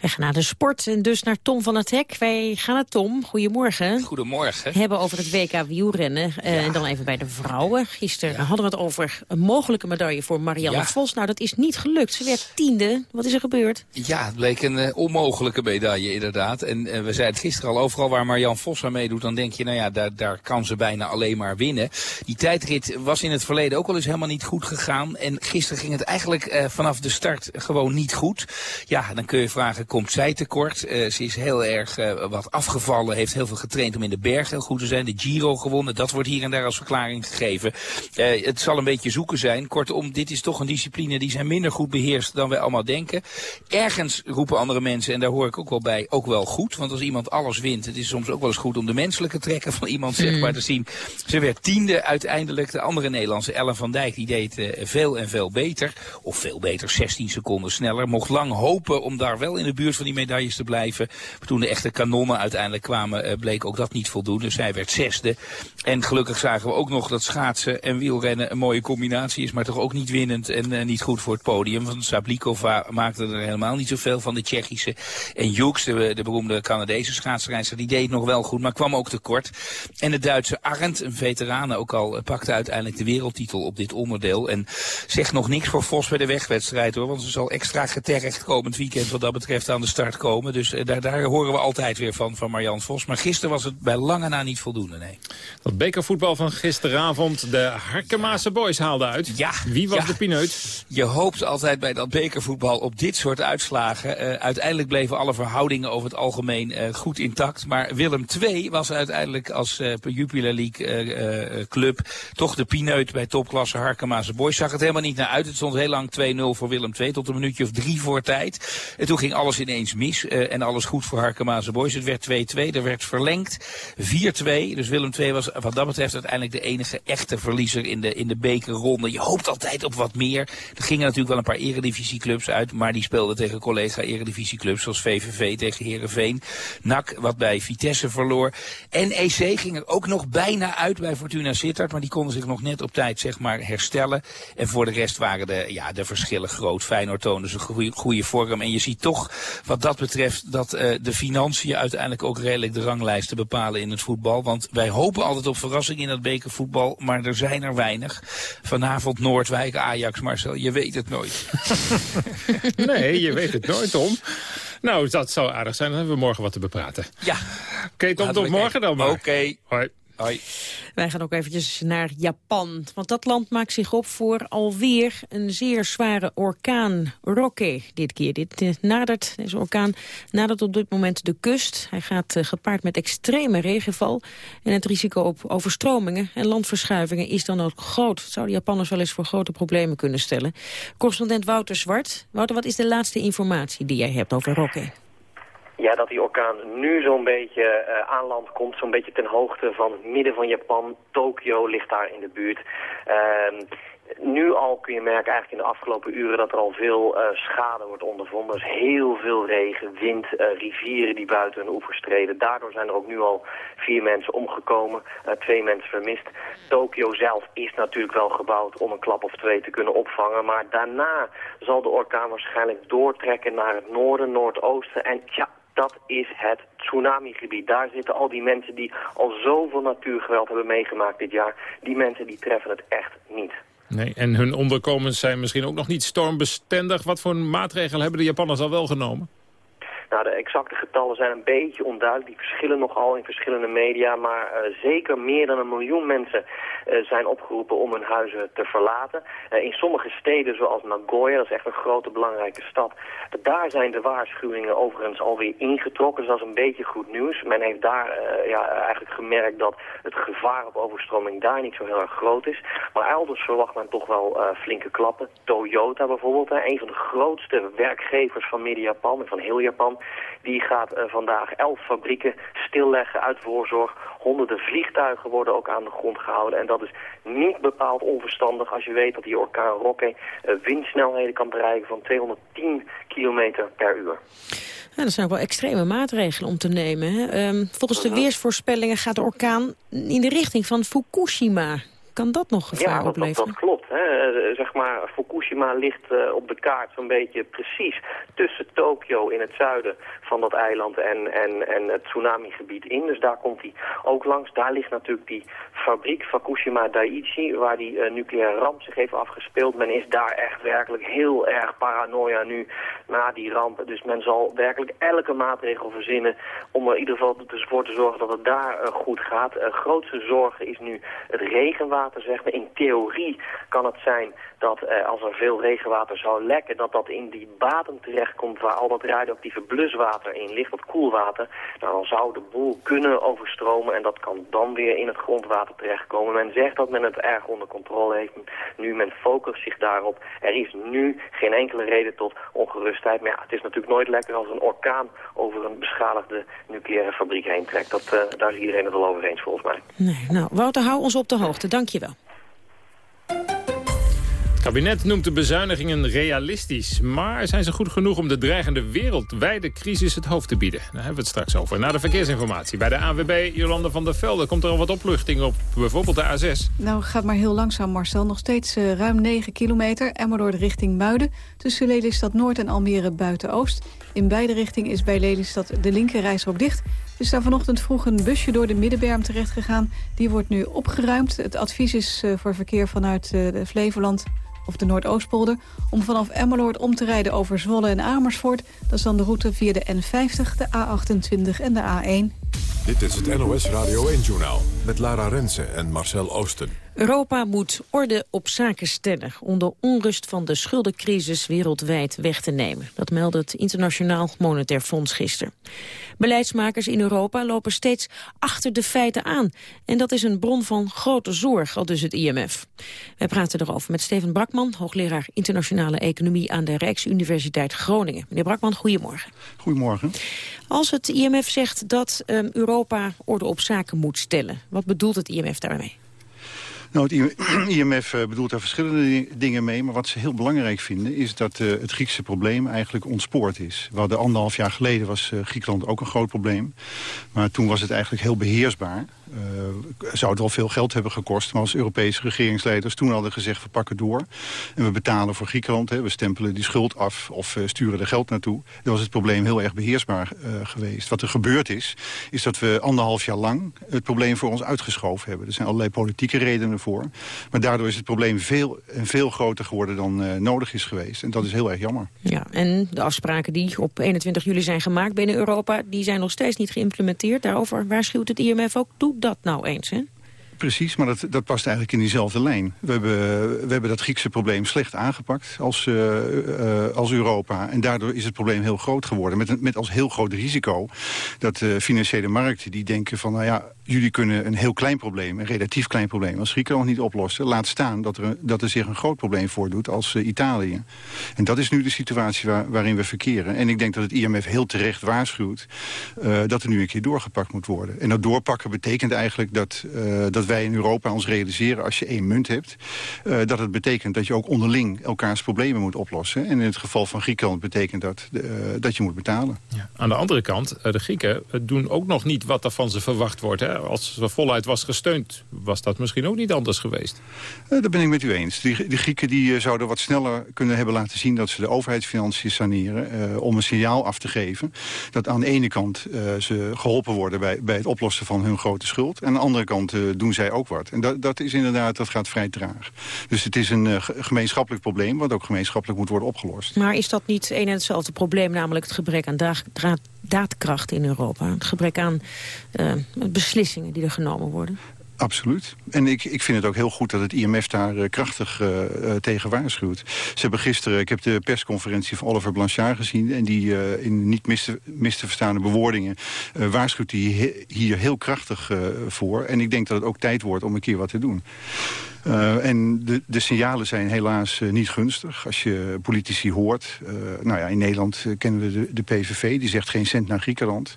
We gaan naar de sport en dus naar Tom van het Hek. Wij gaan naar Tom. Goedemorgen. Goedemorgen. Hebben over het WK wielrennen. Uh, En dan even bij de vrouwen. Gisteren hadden we het over een mogelijke medaille voor Marianne Ja. Vos. Nou, dat is niet gelukt. Ze werd tiende. Wat is er gebeurd? Ja, het bleek een eh, onmogelijke medaille inderdaad. En eh, we zeiden het gisteren al, overal waar Marjan Vos aan meedoet... dan denk je, nou ja, daar, daar kan ze bijna alleen maar winnen. Die tijdrit was in het verleden ook al eens helemaal niet goed gegaan. En gisteren ging het eigenlijk eh, vanaf de start gewoon niet goed. Ja, dan kun je vragen, komt zij tekort? Eh, ze is heel erg eh, wat afgevallen, heeft heel veel getraind om in de berg heel goed te zijn. De Giro gewonnen, dat wordt hier en daar als verklaring gegeven. Eh, het zal een beetje zoeken zijn. Kortom, dit is toch een discipline die zij minder goed beheerst dan wij allemaal denken. Ergens roepen andere mensen, en daar hoor ik ook wel bij, ook wel goed. Want als iemand alles wint, het is soms ook wel eens goed om de menselijke trekken van iemand zeg maar te zien. Ze werd tiende uiteindelijk. De andere Nederlandse, Ellen van Dijk, die deed veel en veel beter. Of veel beter, 16 seconden sneller. Mocht lang hopen om daar wel in de buurt van die medailles te blijven. Maar toen de echte kanonnen uiteindelijk kwamen, eh, bleek ook dat niet voldoende. Dus zij werd zesde. En gelukkig zagen we ook nog dat schaatsen en wielrennen een mooie combinatie is. Maar toch ook niet winnend en eh, niet goed voor het podium. Want Sablikova maakte er helemaal niet zoveel van de Tsjechische. En Hughes, de, de beroemde Canadese schaatsrijster, die deed nog wel goed, maar kwam ook tekort. En de Duitse Arndt, een veteraan ook al, eh, pakte uiteindelijk de wereldtitel op dit onderdeel. En zegt nog niks voor Vos bij de wegwedstrijd hoor. Want ze zal extra getergd komend weekend wat dat betreft aan de start komen. Dus eh, daar, daar horen we altijd weer van, van Marjan Vos. Maar gisteren was het bij lange na niet voldoende, nee. Dat bekervoetbal van gisteravond, de Harkemaase Boys haalde uit. Ja. Wie was ja. de pineut? Je hoopt altijd bij dat bekervoetbal op dit soort uitslagen. Eh, uiteindelijk bleven alle verhoudingen over het algemeen eh, goed intact. Maar Willem II was uiteindelijk als eh Jupiler League club toch de pineut bij topklasse Harkemaase Boys. Zag het helemaal niet naar uit. Het stond heel lang 2-0 voor Willem II tot een minuutje of drie voor tijd. Het toen ging alles ineens mis uh, en alles goed voor Harkemaanse Boys. Het werd 2-2, er werd verlengd 4-2. Dus Willem II was wat dat betreft uiteindelijk de enige echte verliezer in de, in de bekerronde. Je hoopt altijd op wat meer. Er gingen natuurlijk wel een paar eredivisieclubs uit, maar die speelden tegen collega eredivisieclubs zoals VVV tegen Herenveen. NAC wat bij Vitesse verloor. NEC ging er ook nog bijna uit bij Fortuna Sittard, maar die konden zich nog net op tijd zeg maar herstellen. En voor de rest waren de, ja, de verschillen groot. Feyenoord toonde zijn goede, goede vorm. En je ziet toch wat dat betreft dat uh, de financiën uiteindelijk ook redelijk de ranglijsten bepalen in het voetbal. Want wij hopen altijd op verrassing in dat bekervoetbal, maar er zijn er weinig. Vanavond Noordwijk, Ajax, Marcel, je weet het nooit. nee, je weet het nooit, Tom. Nou, dat zou aardig zijn. Dan hebben we morgen wat te bepraten. Ja. Oké, okay, Tom, tot morgen dan maar. Oké. Okay. Hoi. Wij gaan ook eventjes naar Japan. Want dat land maakt zich op voor alweer een zeer zware orkaan. Roke dit keer. Dit uh, nadert, deze orkaan nadert op dit moment de kust. Hij gaat uh, gepaard met extreme regenval. En het risico op overstromingen en landverschuivingen is dan ook groot. Het zou de Japanners wel eens voor grote problemen kunnen stellen. Correspondent Wouter Zwart. Wouter, wat is de laatste informatie die jij hebt over Roke? Ja, dat die orkaan nu zo'n beetje uh, aan land komt, zo'n beetje ten hoogte van het midden van Japan. Tokio ligt daar in de buurt. Uh, nu al kun je merken eigenlijk in de afgelopen uren dat er al veel uh, schade wordt ondervonden. Dus heel veel regen, wind, uh, rivieren die buiten hun oevers treden. Daardoor zijn er ook nu al vier mensen omgekomen, twee mensen vermist. Tokio zelf is natuurlijk wel gebouwd om een klap of twee te kunnen opvangen. Maar daarna zal de orkaan waarschijnlijk doortrekken naar het noorden, noordoosten. En ja, dat is het tsunamigebied. Daar zitten al die mensen die al zoveel natuurgeweld hebben meegemaakt dit jaar. Die mensen die treffen het echt niet. Nee, en hun onderkomens zijn misschien ook nog niet stormbestendig. Wat voor maatregelen hebben de Japanners al wel genomen? Nou, de exacte getallen zijn een beetje onduidelijk. Die verschillen nogal in verschillende media. Maar uh, zeker meer dan een miljoen mensen uh, zijn opgeroepen om hun huizen te verlaten. Uh, in sommige steden, zoals Nagoya, dat is echt een grote belangrijke stad. daar zijn de waarschuwingen overigens alweer ingetrokken. Dus dat is een beetje goed nieuws. Men heeft daar ja, eigenlijk gemerkt dat het gevaar op overstroming daar niet zo heel erg groot is. Maar elders verwacht men toch wel flinke klappen. Toyota bijvoorbeeld, een van de grootste werkgevers van Midden-Japan en van heel Japan die gaat uh, vandaag elf fabrieken stilleggen uit voorzorg. Honderden vliegtuigen worden ook aan de grond gehouden. En dat is niet bepaald onverstandig als je weet dat die orkaan Roque uh, windsnelheden kan bereiken van 210 km per uur. Ja, dat zijn ook wel extreme maatregelen om te nemen. Hè? Um, volgens de weersvoorspellingen gaat de orkaan in de richting van Fukushima. Kan dat nog gevaar ja, dat, opleveren? dat, klopt. Hè. Zeg maar, Fukushima ligt uh, op de kaart zo'n beetje precies tussen Tokio in het zuiden van dat eiland en, en, en het tsunamigebied in. Dus daar komt hij ook langs. Daar ligt natuurlijk die fabriek Fukushima Daiichi, waar die uh, nucleaire ramp zich heeft afgespeeld. Men is daar echt werkelijk heel erg paranoia nu na die ramp. Dus men zal werkelijk elke maatregel verzinnen om er in ieder geval ervoor te zorgen dat het daar uh, goed gaat. Grootste zorg is nu het regenwater, In theorie kan het zijn dat eh, als er veel regenwater zou lekken, dat dat in die baten terechtkomt waar al dat radioactieve bluswater in ligt, dat koelwater. Nou, dan zou de boel kunnen overstromen en dat kan dan weer in het grondwater terechtkomen. Men zegt dat men het erg onder controle heeft. Nu, men focust zich daarop. Er is nu geen enkele reden tot ongerustheid. Maar ja, het is natuurlijk nooit lekker als een orkaan over een beschadigde nucleaire fabriek heen trekt. Dat, uh, daar is iedereen het wel over eens volgens mij. Nee, nou, Wouter, hou ons op de hoogte. Dank je wel. Het kabinet noemt de bezuinigingen realistisch. Maar zijn ze goed genoeg om de dreigende wereldwijde crisis het hoofd te bieden? Daar hebben we het straks over. Na de verkeersinformatie bij de ANWB, Jolanda van der Velde... komt er al wat opluchting op bijvoorbeeld de A6. Nou, gaat maar heel langzaam, Marcel. Nog steeds uh, ruim 9 kilometer. Emmerdoord richting Muiden. Tussen Lelystad Noord en Almere Buiten-Oost. In beide richtingen is bij Lelystad de linkerrijstrook dicht. Is daar vanochtend vroeg een busje door de Middenberm terecht gegaan. Die wordt nu opgeruimd. Het advies is uh, voor verkeer vanuit de Flevoland of de Noordoostpolder... om vanaf Emmeloord om te rijden over Zwolle en Amersfoort. Dat is dan de route via de N50, de A28 en de A1. Dit is het NOS Radio 1-journaal met Lara Rensen en Marcel Oosten. Europa moet orde op zaken stellen om de onrust van de schuldencrisis wereldwijd weg te nemen. Dat meldde het Internationaal Monetair Fonds gisteren. Beleidsmakers in Europa lopen steeds achter de feiten aan. En dat is een bron van grote zorg, al dus het IMF. Wij praten erover met Steven Brakman, hoogleraar internationale economie aan de Rijksuniversiteit Groningen. Meneer Brakman, goedemorgen. Goedemorgen. Als het IMF zegt dat um, Europa orde op zaken moet stellen, wat bedoelt het IMF daarmee? Nou, het IMF eh, bedoelt daar verschillende dingen mee. Maar wat ze heel belangrijk vinden is dat uh, het Griekse probleem eigenlijk ontspoord is. We hadden anderhalf jaar geleden was uh, Griekenland ook een groot probleem. Maar toen was het eigenlijk heel beheersbaar. Uh, zou het wel veel geld hebben gekost. Maar als Europese regeringsleiders toen hadden gezegd... we pakken door en we betalen voor Griekenland. Hè, we stempelen die schuld af of sturen er geld naartoe. Dan was het probleem heel erg beheersbaar geweest. Wat er gebeurd is, is dat we anderhalf jaar lang... het probleem voor ons uitgeschoven hebben. Er zijn allerlei politieke redenen voor. Maar daardoor is het probleem veel veel groter geworden dan nodig is geweest. En dat is heel erg jammer. Ja, en de afspraken die op 21 juli zijn gemaakt binnen Europa... die zijn nog steeds niet geïmplementeerd. Daarover waarschuwt het IMF ook toe dat nou eens, hè? Precies, maar dat, dat past eigenlijk in diezelfde lijn. We hebben, we hebben dat Griekse probleem slecht aangepakt als, uh, uh, als Europa. En daardoor is het probleem heel groot geworden. Met, met als heel groot risico dat financiële markten die denken van... nou ja, jullie kunnen een heel klein probleem, een relatief klein probleem... als Griekenland niet oplossen. Laat staan dat er, dat er zich een groot probleem voordoet als Italië. En dat is nu de situatie waar, waarin we verkeren. En ik denk dat het IMF heel terecht waarschuwt... dat er nu een keer doorgepakt moet worden. En dat doorpakken betekent eigenlijk dat, dat wij in Europa ons realiseren... als je één munt hebt, uh, dat het betekent dat je ook onderling elkaars problemen moet oplossen. En in het geval van Griekenland betekent dat uh, dat je moet betalen. Ja. Aan de andere kant, uh, de Grieken doen ook nog niet wat er van ze verwacht wordt. Hè? Als ze voluit was gesteund, was dat misschien ook niet anders geweest. dat ben ik met u eens. Die, die Grieken die, zouden wat sneller kunnen hebben laten zien... dat ze de overheidsfinanciën saneren om een signaal af te geven... dat aan de ene kant ze geholpen worden bij, bij het oplossen van hun grote schuld. En aan de andere kant doen ook wat. En dat, dat is inderdaad, dat gaat vrij traag. Dus het is een uh, gemeenschappelijk probleem... wat ook gemeenschappelijk moet worden opgelost. Maar is dat niet een en hetzelfde probleem... namelijk het gebrek aan daadkracht in Europa? Het gebrek aan uh, beslissingen die er genomen worden? Absoluut. En ik, ik vind het ook heel goed dat het IMF daar uh, krachtig uh, tegen waarschuwt. Ze hebben gisteren, ik heb de persconferentie van Oliver Blanchard gezien... en die in niet mis te, mis verstaande bewoordingen waarschuwt hij hier heel krachtig voor. En ik denk dat het ook tijd wordt om een keer wat te doen. Uh, en de, de, signalen zijn helaas uh, niet gunstig. Als je politici hoort... Uh, nou ja, in Nederland kennen we de, de, PVV. Die zegt geen cent naar Griekenland.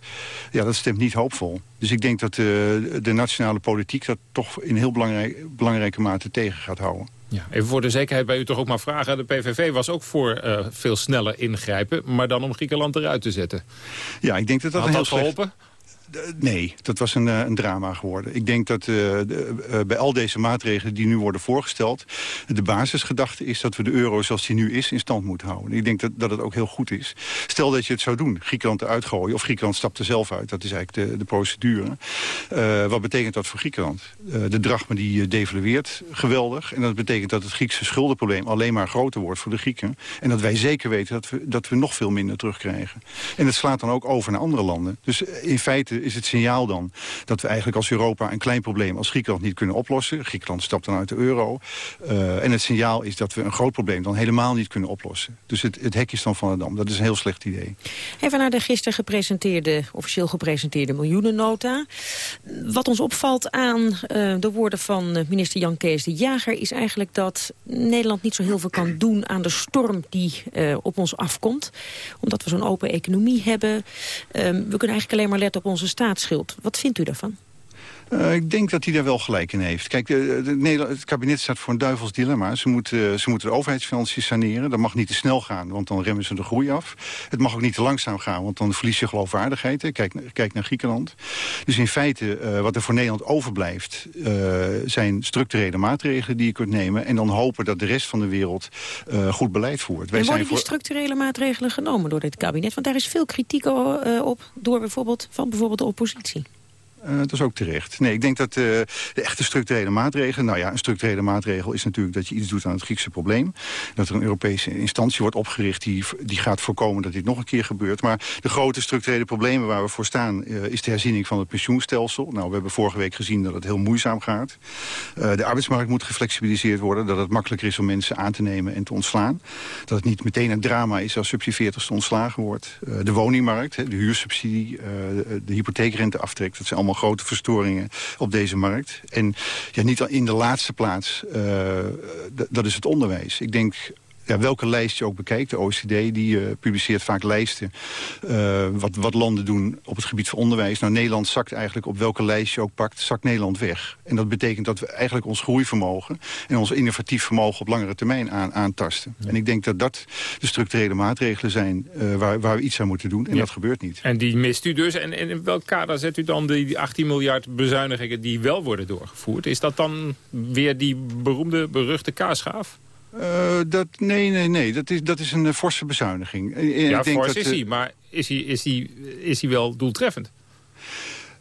Ja, dat stemt niet hoopvol. Dus ik denk dat de nationale politiek... dat toch in heel belangrijk, belangrijke mate tegen gaat houden. Ja, even voor de zekerheid bij u toch ook maar vragen. De PVV was ook voor veel sneller ingrijpen... maar dan om Griekenland eruit te zetten. Ja, ik denk dat dat Had een heel dat geholpen? Nee, dat was een, een, drama geworden. Ik denk dat de, uh, bij al deze maatregelen die nu worden voorgesteld... de basisgedachte is dat we de euro zoals die nu is in stand moeten houden. Ik denk dat, dat het ook heel goed is. Stel dat je het zou doen, Griekenland eruit gooien... of Griekenland stapt er zelf uit, dat is eigenlijk de, de procedure. Wat betekent dat voor Griekenland? de drachma die devalueert geweldig. En dat betekent dat het Griekse schuldenprobleem alleen maar groter wordt voor de Grieken. En dat wij zeker weten dat we, dat we nog veel minder terugkrijgen. En het slaat dan ook over naar andere landen. Dus in feite is het signaal dan dat we eigenlijk als Europa een klein probleem als Griekenland niet kunnen oplossen. Griekenland stapt dan uit de euro. Uh, en het signaal is dat we een groot probleem dan helemaal niet kunnen oplossen. Dus het, het hek is dan van de dam. Dat is een heel slecht idee. Even naar de gisteren gepresenteerde, officieel gepresenteerde miljoenennota. Wat ons opvalt aan uh, de woorden van minister Jan Kees de Jager... is eigenlijk dat Nederland niet zo heel veel kan doen aan de storm die uh, op ons afkomt. Omdat we zo'n open economie hebben. Uh, we kunnen eigenlijk alleen maar letten op onze staatsschuld. Wat vindt u daarvan? Uh, ik denk dat hij daar wel gelijk in heeft. Kijk, de, het kabinet staat voor een duivels dilemma. Ze, moet, uh, ze moeten de overheidsfinanciën saneren. Dat mag niet te snel gaan, want dan remmen ze de groei af. Het mag ook niet te langzaam gaan, want dan verlies je geloofwaardigheid. Kijk, kijk naar Griekenland. Dus in feite, uh, wat er voor Nederland overblijft... zijn structurele maatregelen die je kunt nemen... en dan hopen dat de rest van de wereld goed beleid voert. Wij en worden die voor... structurele maatregelen genomen door dit kabinet? Want daar is veel kritiek op door bijvoorbeeld, van bijvoorbeeld de oppositie. Dat is ook terecht. Nee, ik denk dat uh, de echte structurele maatregelen... nou ja, een structurele maatregel is natuurlijk dat je iets doet aan het Griekse probleem. Dat er een Europese instantie wordt opgericht die, die gaat voorkomen dat dit nog een keer gebeurt. Maar de grote structurele problemen waar we voor staan... Uh, is de herziening van het pensioenstelsel. Nou, we hebben vorige week gezien dat het heel moeizaam gaat. de arbeidsmarkt moet geflexibiliseerd worden. Dat het makkelijker is om mensen aan te nemen en te ontslaan. Dat het niet meteen een drama is als sub je 40 ontslagen wordt. de woningmarkt, de huursubsidie, de hypotheekrenteaftrek... dat zijn allemaal grote verstoringen op deze markt. En ja, niet in de laatste plaats, uh, dat is het onderwijs. Ik denk ja, welke lijst je ook bekijkt, de OECD die uh, publiceert vaak lijsten... Uh, wat, wat landen doen op het gebied van onderwijs. Nou, Nederland zakt eigenlijk op welke lijst je ook pakt, zakt Nederland weg. En dat betekent dat we eigenlijk ons groeivermogen... en ons innovatief vermogen op langere termijn aan, aantasten. En ik denk dat dat de structurele maatregelen zijn uh, waar, waar we iets aan moeten doen. En ja. dat gebeurt niet. En die mist u dus. En, en in welk kader zet u dan die 18 miljard bezuinigingen die wel worden doorgevoerd? Is dat dan weer die beroemde, beruchte kaarschaaf? Uh, dat, nee, nee, nee. Dat is, dat is een uh, forse bezuiniging. En ja, ik denk fors dat, is hij. Maar is hij, is, hij, is hij wel doeltreffend?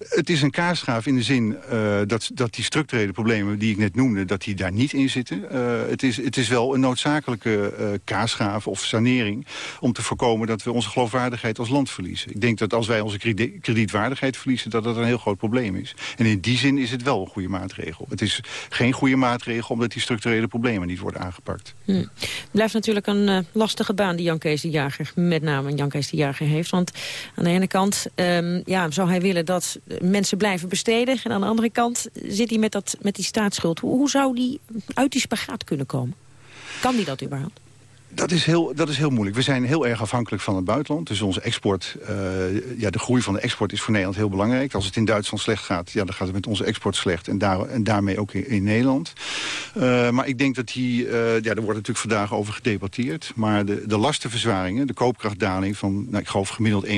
Het is een kaarsgraaf in de zin uh, dat, dat die structurele problemen die ik net noemde... dat die daar niet in zitten. Uh, het, is, het is wel een noodzakelijke uh, kaarsgraaf of sanering... om te voorkomen dat we onze geloofwaardigheid als land verliezen. Ik denk dat als wij onze kredietwaardigheid verliezen... dat dat een heel groot probleem is. En in die zin is het wel een goede maatregel. Het is geen goede maatregel omdat die structurele problemen niet worden aangepakt. Hm. Het blijft natuurlijk een lastige baan die Jan Kees de Jager... met name Jan Kees de Jager heeft. Want aan de ene kant um, ja, zou hij willen dat mensen blijven besteden. En aan de andere kant zit hij met, dat, met die staatsschuld. Hoe, hoe zou die uit die spagaat kunnen komen? Kan die dat überhaupt? Dat is, heel, dat is heel moeilijk. We zijn heel erg afhankelijk van het buitenland. Dus onze export, uh, ja, de groei van de export is voor Nederland heel belangrijk. Als het in Duitsland slecht gaat, ja, dan gaat het met onze export slecht. En, daar, en daarmee ook in, Nederland. Uh, maar ik denk dat die, uh, ja, er wordt natuurlijk vandaag over gedebatteerd. Maar de, de lastenverzwaringen, de koopkrachtdaling van, nou, ik geloof gemiddeld 1%.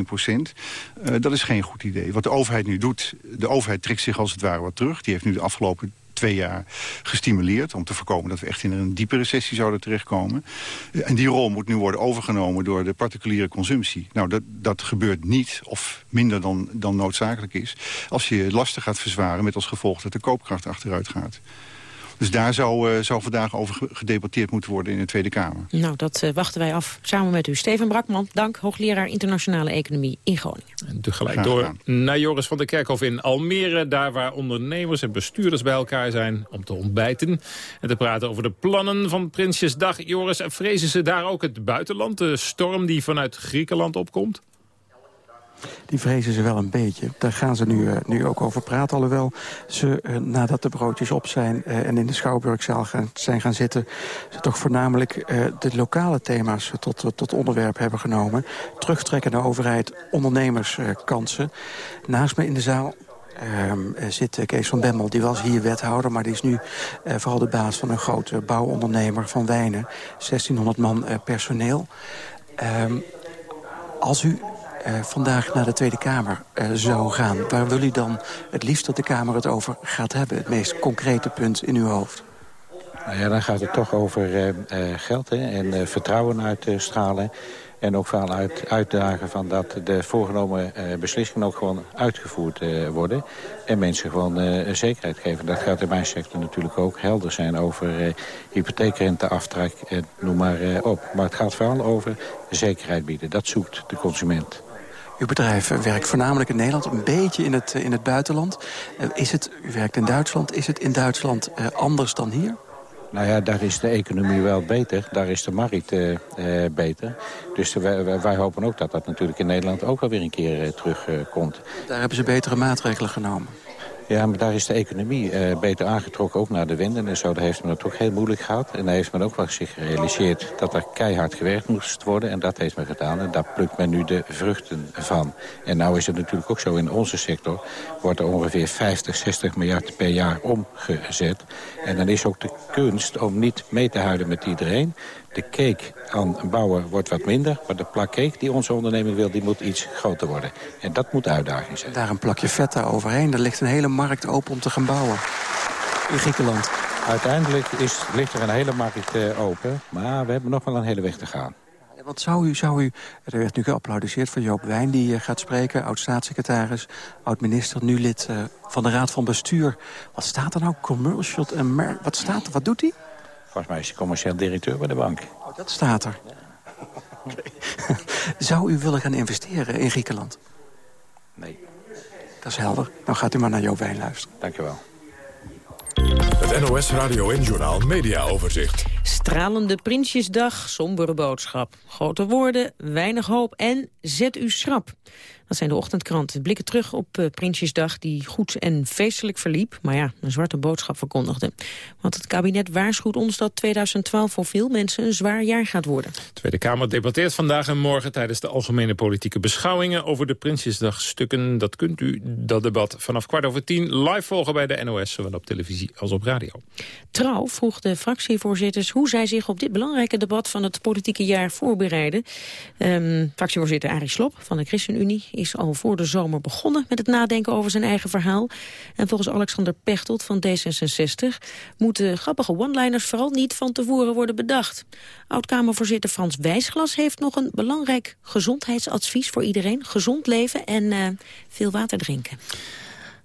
dat is geen goed idee. Wat de overheid nu doet, de overheid trekt zich als het ware wat terug. Die heeft nu de afgelopen twee jaar gestimuleerd... om te voorkomen dat we echt in een diepe recessie zouden terechtkomen. En die rol moet nu worden overgenomen door de particuliere consumptie. Nou, dat, dat gebeurt niet, of minder dan, dan noodzakelijk is... als je lasten gaat verzwaren met als gevolg dat de koopkracht achteruit gaat. Dus daar zou, uh, zou vandaag over gedebatteerd moeten worden in de Tweede Kamer. Nou, dat uh, wachten wij af samen met u. Steven Brakman, dank, hoogleraar internationale economie in Groningen. En tegelijk door naar Joris van der Kerkhof in Almere. Daar waar ondernemers en bestuurders bij elkaar zijn om te ontbijten. En te praten over de plannen van Prinsjesdag. Joris, vrezen ze daar ook het buitenland? De storm die vanuit Griekenland opkomt? Die vrezen ze wel een beetje. Daar gaan ze nu, uh, nu ook over praten. Alhoewel ze, uh, nadat de broodjes op zijn uh, en in de Schouwburgzaal gaan, zijn gaan zitten... ze toch voornamelijk de lokale thema's tot, tot onderwerp hebben genomen. Terugtrekkende overheid, ondernemerskansen. Naast me in de zaal Um, zit Kees van Bemmel. Die was hier wethouder, maar die is nu vooral de baas van een grote bouwondernemer van Wijnen. 1600 man personeel. Um, als u uh, vandaag naar de Tweede Kamer uh, zou gaan... waar wil u dan het liefst dat de Kamer het over gaat hebben? Het meest concrete punt in uw hoofd? Nou ja, dan gaat het toch over uh, geld hè, en vertrouwen uitstralen. En ook vooral uit, uitdagen van dat de voorgenomen beslissingen ook gewoon uitgevoerd worden. En mensen gewoon zekerheid geven. Dat gaat in mijn sector natuurlijk ook helder zijn over hypotheekrenteaftrek en noem maar op. Maar het gaat vooral over zekerheid bieden. Dat zoekt de consument. Uw bedrijf werkt voornamelijk in Nederland, een beetje in het, in het buitenland. Uh, is het, u werkt in Duitsland, is het in Duitsland uh, anders dan hier? Nou ja, daar is de economie wel beter. Daar is de markt uh, beter. Dus wij, wij, hopen ook dat dat natuurlijk in Nederland ook alweer een keer uh, terugkomt. daar hebben ze betere maatregelen genomen. Ja, maar daar is de economie uh, beter aangetrokken, ook naar de winden. En zo daar heeft men het ook heel moeilijk gehad. En daar heeft men ook wel zich gerealiseerd dat er keihard gewerkt moest worden. En dat heeft men gedaan. En daar plukt men nu de vruchten van. En nou is het natuurlijk ook zo in onze sector... wordt er ongeveer 50, 60 miljard per jaar omgezet. En dan is ook de kunst om niet mee te houden met iedereen... De cake aan bouwen wordt wat minder. Maar de plak cake die onze onderneming wil, die moet iets groter worden. En dat moet de uitdaging zijn. Daar een plakje vet overheen. Er ligt een hele markt open om te gaan bouwen. In Griekenland. Uiteindelijk is, ligt er een hele markt uh, open. Maar we hebben nog wel een hele weg te gaan. Want zou u, zou u, er werd nu geapplaudiseerd voor Joop Wijn, die gaat spreken, oud-staatssecretaris, oud-minister, nu lid van de Raad van Bestuur. Wat staat er nou? Commercial en mer wat staat er? Wat doet hij? Volgens mij is hij commercieel directeur bij de bank. Oh, dat staat er. Zou u willen gaan investeren in Griekenland? Nee. Dat is helder. Dan gaat u maar naar Joop Wijn luisteren. Dank u wel. Het NOS Radio en Journal Media Overzicht. Stralende Prinsjesdag, sombere boodschap. Grote woorden, weinig hoop en zet u schrap. Dat zijn de ochtendkranten. Blikken terug op uh, Prinsjesdag die goed en feestelijk verliep. Maar ja, een zwarte boodschap verkondigde. Want het kabinet waarschuwt ons dat 2012 voor veel mensen een zwaar jaar gaat worden. De Tweede Kamer debatteert vandaag en morgen tijdens de algemene politieke beschouwingen over de Prinsjesdagstukken. Dat kunt u, dat debat, vanaf kwart over tien live volgen bij de NOS, zowel op televisie als op radio. Trouw vroeg de fractievoorzitters hoe zij zich op dit belangrijke debat van het politieke jaar voorbereiden. Um, fractievoorzitter Arie Slob van de ChristenUnie is al voor de zomer begonnen met het nadenken over zijn eigen verhaal. En volgens Alexander Pechtold van D66 moeten grappige one-liners vooral niet van tevoren worden bedacht. Oud-Kamervoorzitter Frans Wijsglas heeft nog een belangrijk gezondheidsadvies voor iedereen. Gezond leven en uh, veel water drinken.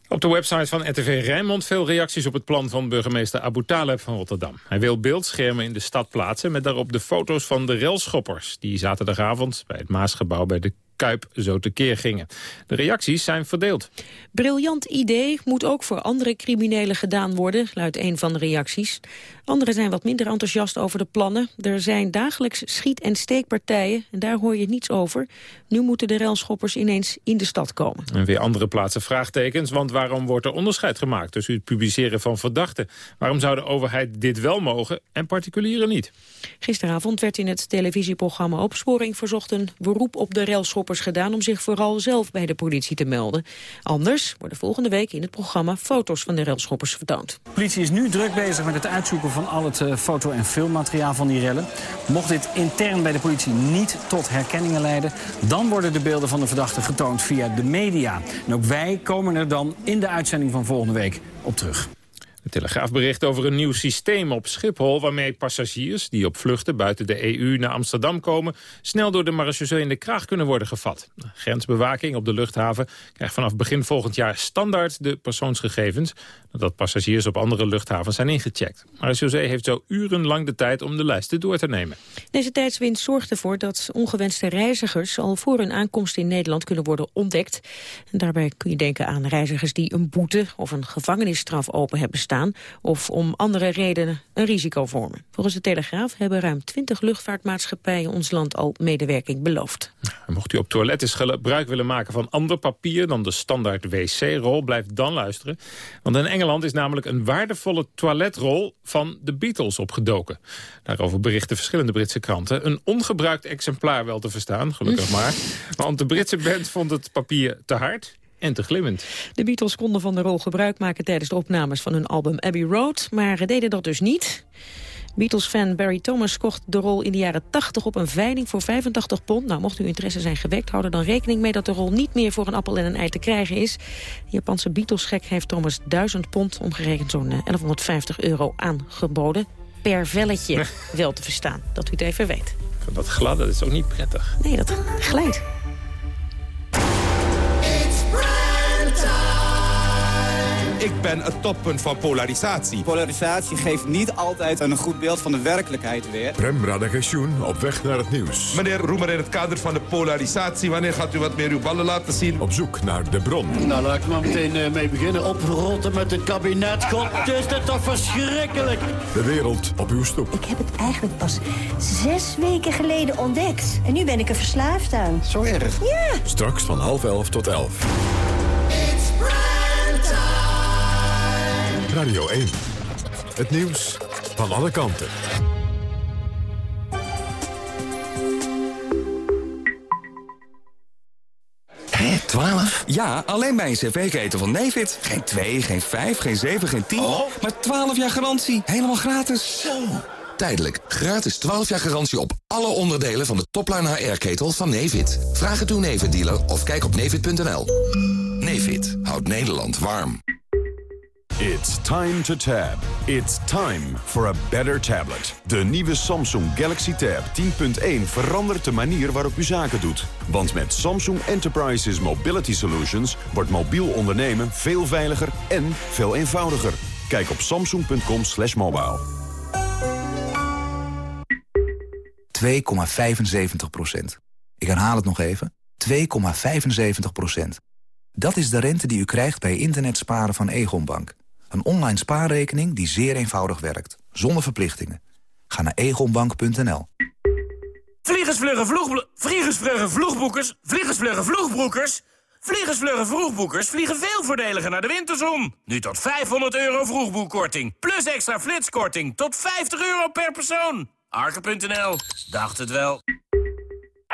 Op de website van RTV Rijnmond veel reacties op het plan van burgemeester Abu Taleb van Rotterdam. Hij wil beeldschermen in de stad plaatsen met daarop de foto's van de relschoppers... die zaterdagavond bij het Maasgebouw bij de Kuip zo tekeer gingen. De reacties zijn verdeeld. Briljant idee moet ook voor andere criminelen gedaan worden, luidt een van de reacties. Anderen zijn wat minder enthousiast over de plannen. Er zijn dagelijks schiet- en steekpartijen en daar hoor je niets over. Nu moeten de relschoppers ineens in de stad komen. En weer andere plaatsen vraagtekens, want waarom wordt er onderscheid gemaakt tussen het publiceren van verdachten? Waarom zou de overheid dit wel mogen en particulieren niet? Gisteravond werd in het televisieprogramma Opsporing verzocht een beroep op de relschoppers gedaan om zich vooral zelf bij de politie te melden. Anders worden volgende week in het programma foto's van de relschoppers vertoond. De politie is nu druk bezig met het uitzoeken van al het uh, foto- en filmmateriaal van die rellen. Mocht dit intern bij de politie niet tot herkenningen leiden... dan worden de beelden van de verdachte getoond via de media. En ook wij komen er dan in de uitzending van volgende week op terug. De Telegraaf bericht over een nieuw systeem op Schiphol... waarmee passagiers die op vluchten buiten de EU naar Amsterdam komen... snel door de marechaussee in de kraag kunnen worden gevat. Grensbewaking op de luchthaven krijgt vanaf begin volgend jaar standaard de persoonsgegevens... nadat passagiers op andere luchthavens zijn ingecheckt. Marechaussee heeft zo urenlang de tijd om de lijsten door te nemen. Deze tijdswinst zorgt ervoor dat ongewenste reizigers... al voor hun aankomst in Nederland kunnen worden ontdekt. En daarbij kun je denken aan reizigers die een boete of een gevangenisstraf open hebben staan of om andere redenen een risico vormen. Volgens de Telegraaf hebben ruim 20 luchtvaartmaatschappijen ons land al medewerking beloofd. mocht u op toiletten gebruik willen maken van ander papier dan de standaard wc-rol, blijf dan luisteren. Want in Engeland is namelijk een waardevolle toiletrol van de Beatles opgedoken. Daarover berichten verschillende Britse kranten. Een ongebruikt exemplaar wel te verstaan, gelukkig maar. Want de Britse band vond het papier te hard en te glimmend. De Beatles konden van de rol gebruik maken tijdens de opnames van hun album Abbey Road, maar deden dat dus niet. Beatles-fan Barry Thomas kocht de rol in de jaren 80 op een veiling voor 85 pond. Nou, mocht uw interesse zijn gewekt, hou er dan rekening mee dat de rol niet meer voor een appel en een ei te krijgen is. De Japanse Beatles-gek heeft Thomas 1000 pond, omgerekend zo'n 1150 euro, aangeboden. Per velletje wel te verstaan, dat u het even weet. Dat gladde, dat is ook niet prettig. Nee, dat glijdt. Ik ben het toppunt van polarisatie. Polarisatie geeft niet altijd een goed beeld van de werkelijkheid weer. Prem Radagensjoen op weg naar het nieuws. Meneer Roemer, in het kader van de polarisatie... wanneer gaat u wat meer uw ballen laten zien? Op zoek naar de bron. Nou, laat ik maar meteen uh, mee beginnen. Oprotten met het kabinet. God, is dit toch verschrikkelijk? De wereld op uw stoep. Ik heb het eigenlijk pas zes weken geleden ontdekt. En nu ben ik er verslaafd aan. Zo erg? Ja. Straks van half elf tot elf. Radio 1. Het nieuws van alle kanten. Hé, 12? Ja, alleen bij een cv-keten van Nevid. Geen 2, geen 5, geen 7, geen 10. Maar 12 jaar garantie. Helemaal gratis. Zo. Tijdelijk. Gratis 12 jaar garantie op alle onderdelen van de topline HR-ketel van Nevid. Vraag het uw Nevid-dealer of kijk op nevid.nl. Nevid houdt Nederland warm. It's time to tab. It's time for a better tablet. De nieuwe Samsung Galaxy Tab 10.1 verandert de manier waarop u zaken doet. Want met Samsung Enterprises Mobility Solutions wordt mobiel ondernemen veel veiliger en veel eenvoudiger. Kijk op samsung.com slash mobile. 2,75 procent. Ik herhaal het nog even. 2,75 procent. Dat is de rente die u krijgt bij internetsparen van Egon Bank. Een online spaarrekening die zeer eenvoudig werkt. Zonder verplichtingen. Ga naar egonbank.nl. Vliegersvluggen vloeg... Vloegboekers... Vliegersvluggen vloegboekers... Vliegersvluggen vroegboekers vliegen veel voordeliger naar de winterzon. Nu tot 500 euro vroegboekkorting. Plus extra flitskorting tot 50 euro per persoon. Arke.nl. Dacht het wel.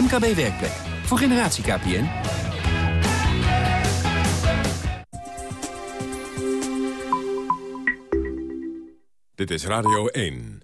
MKB Werkplek. Voor generatie KPN. Dit is Radio 1.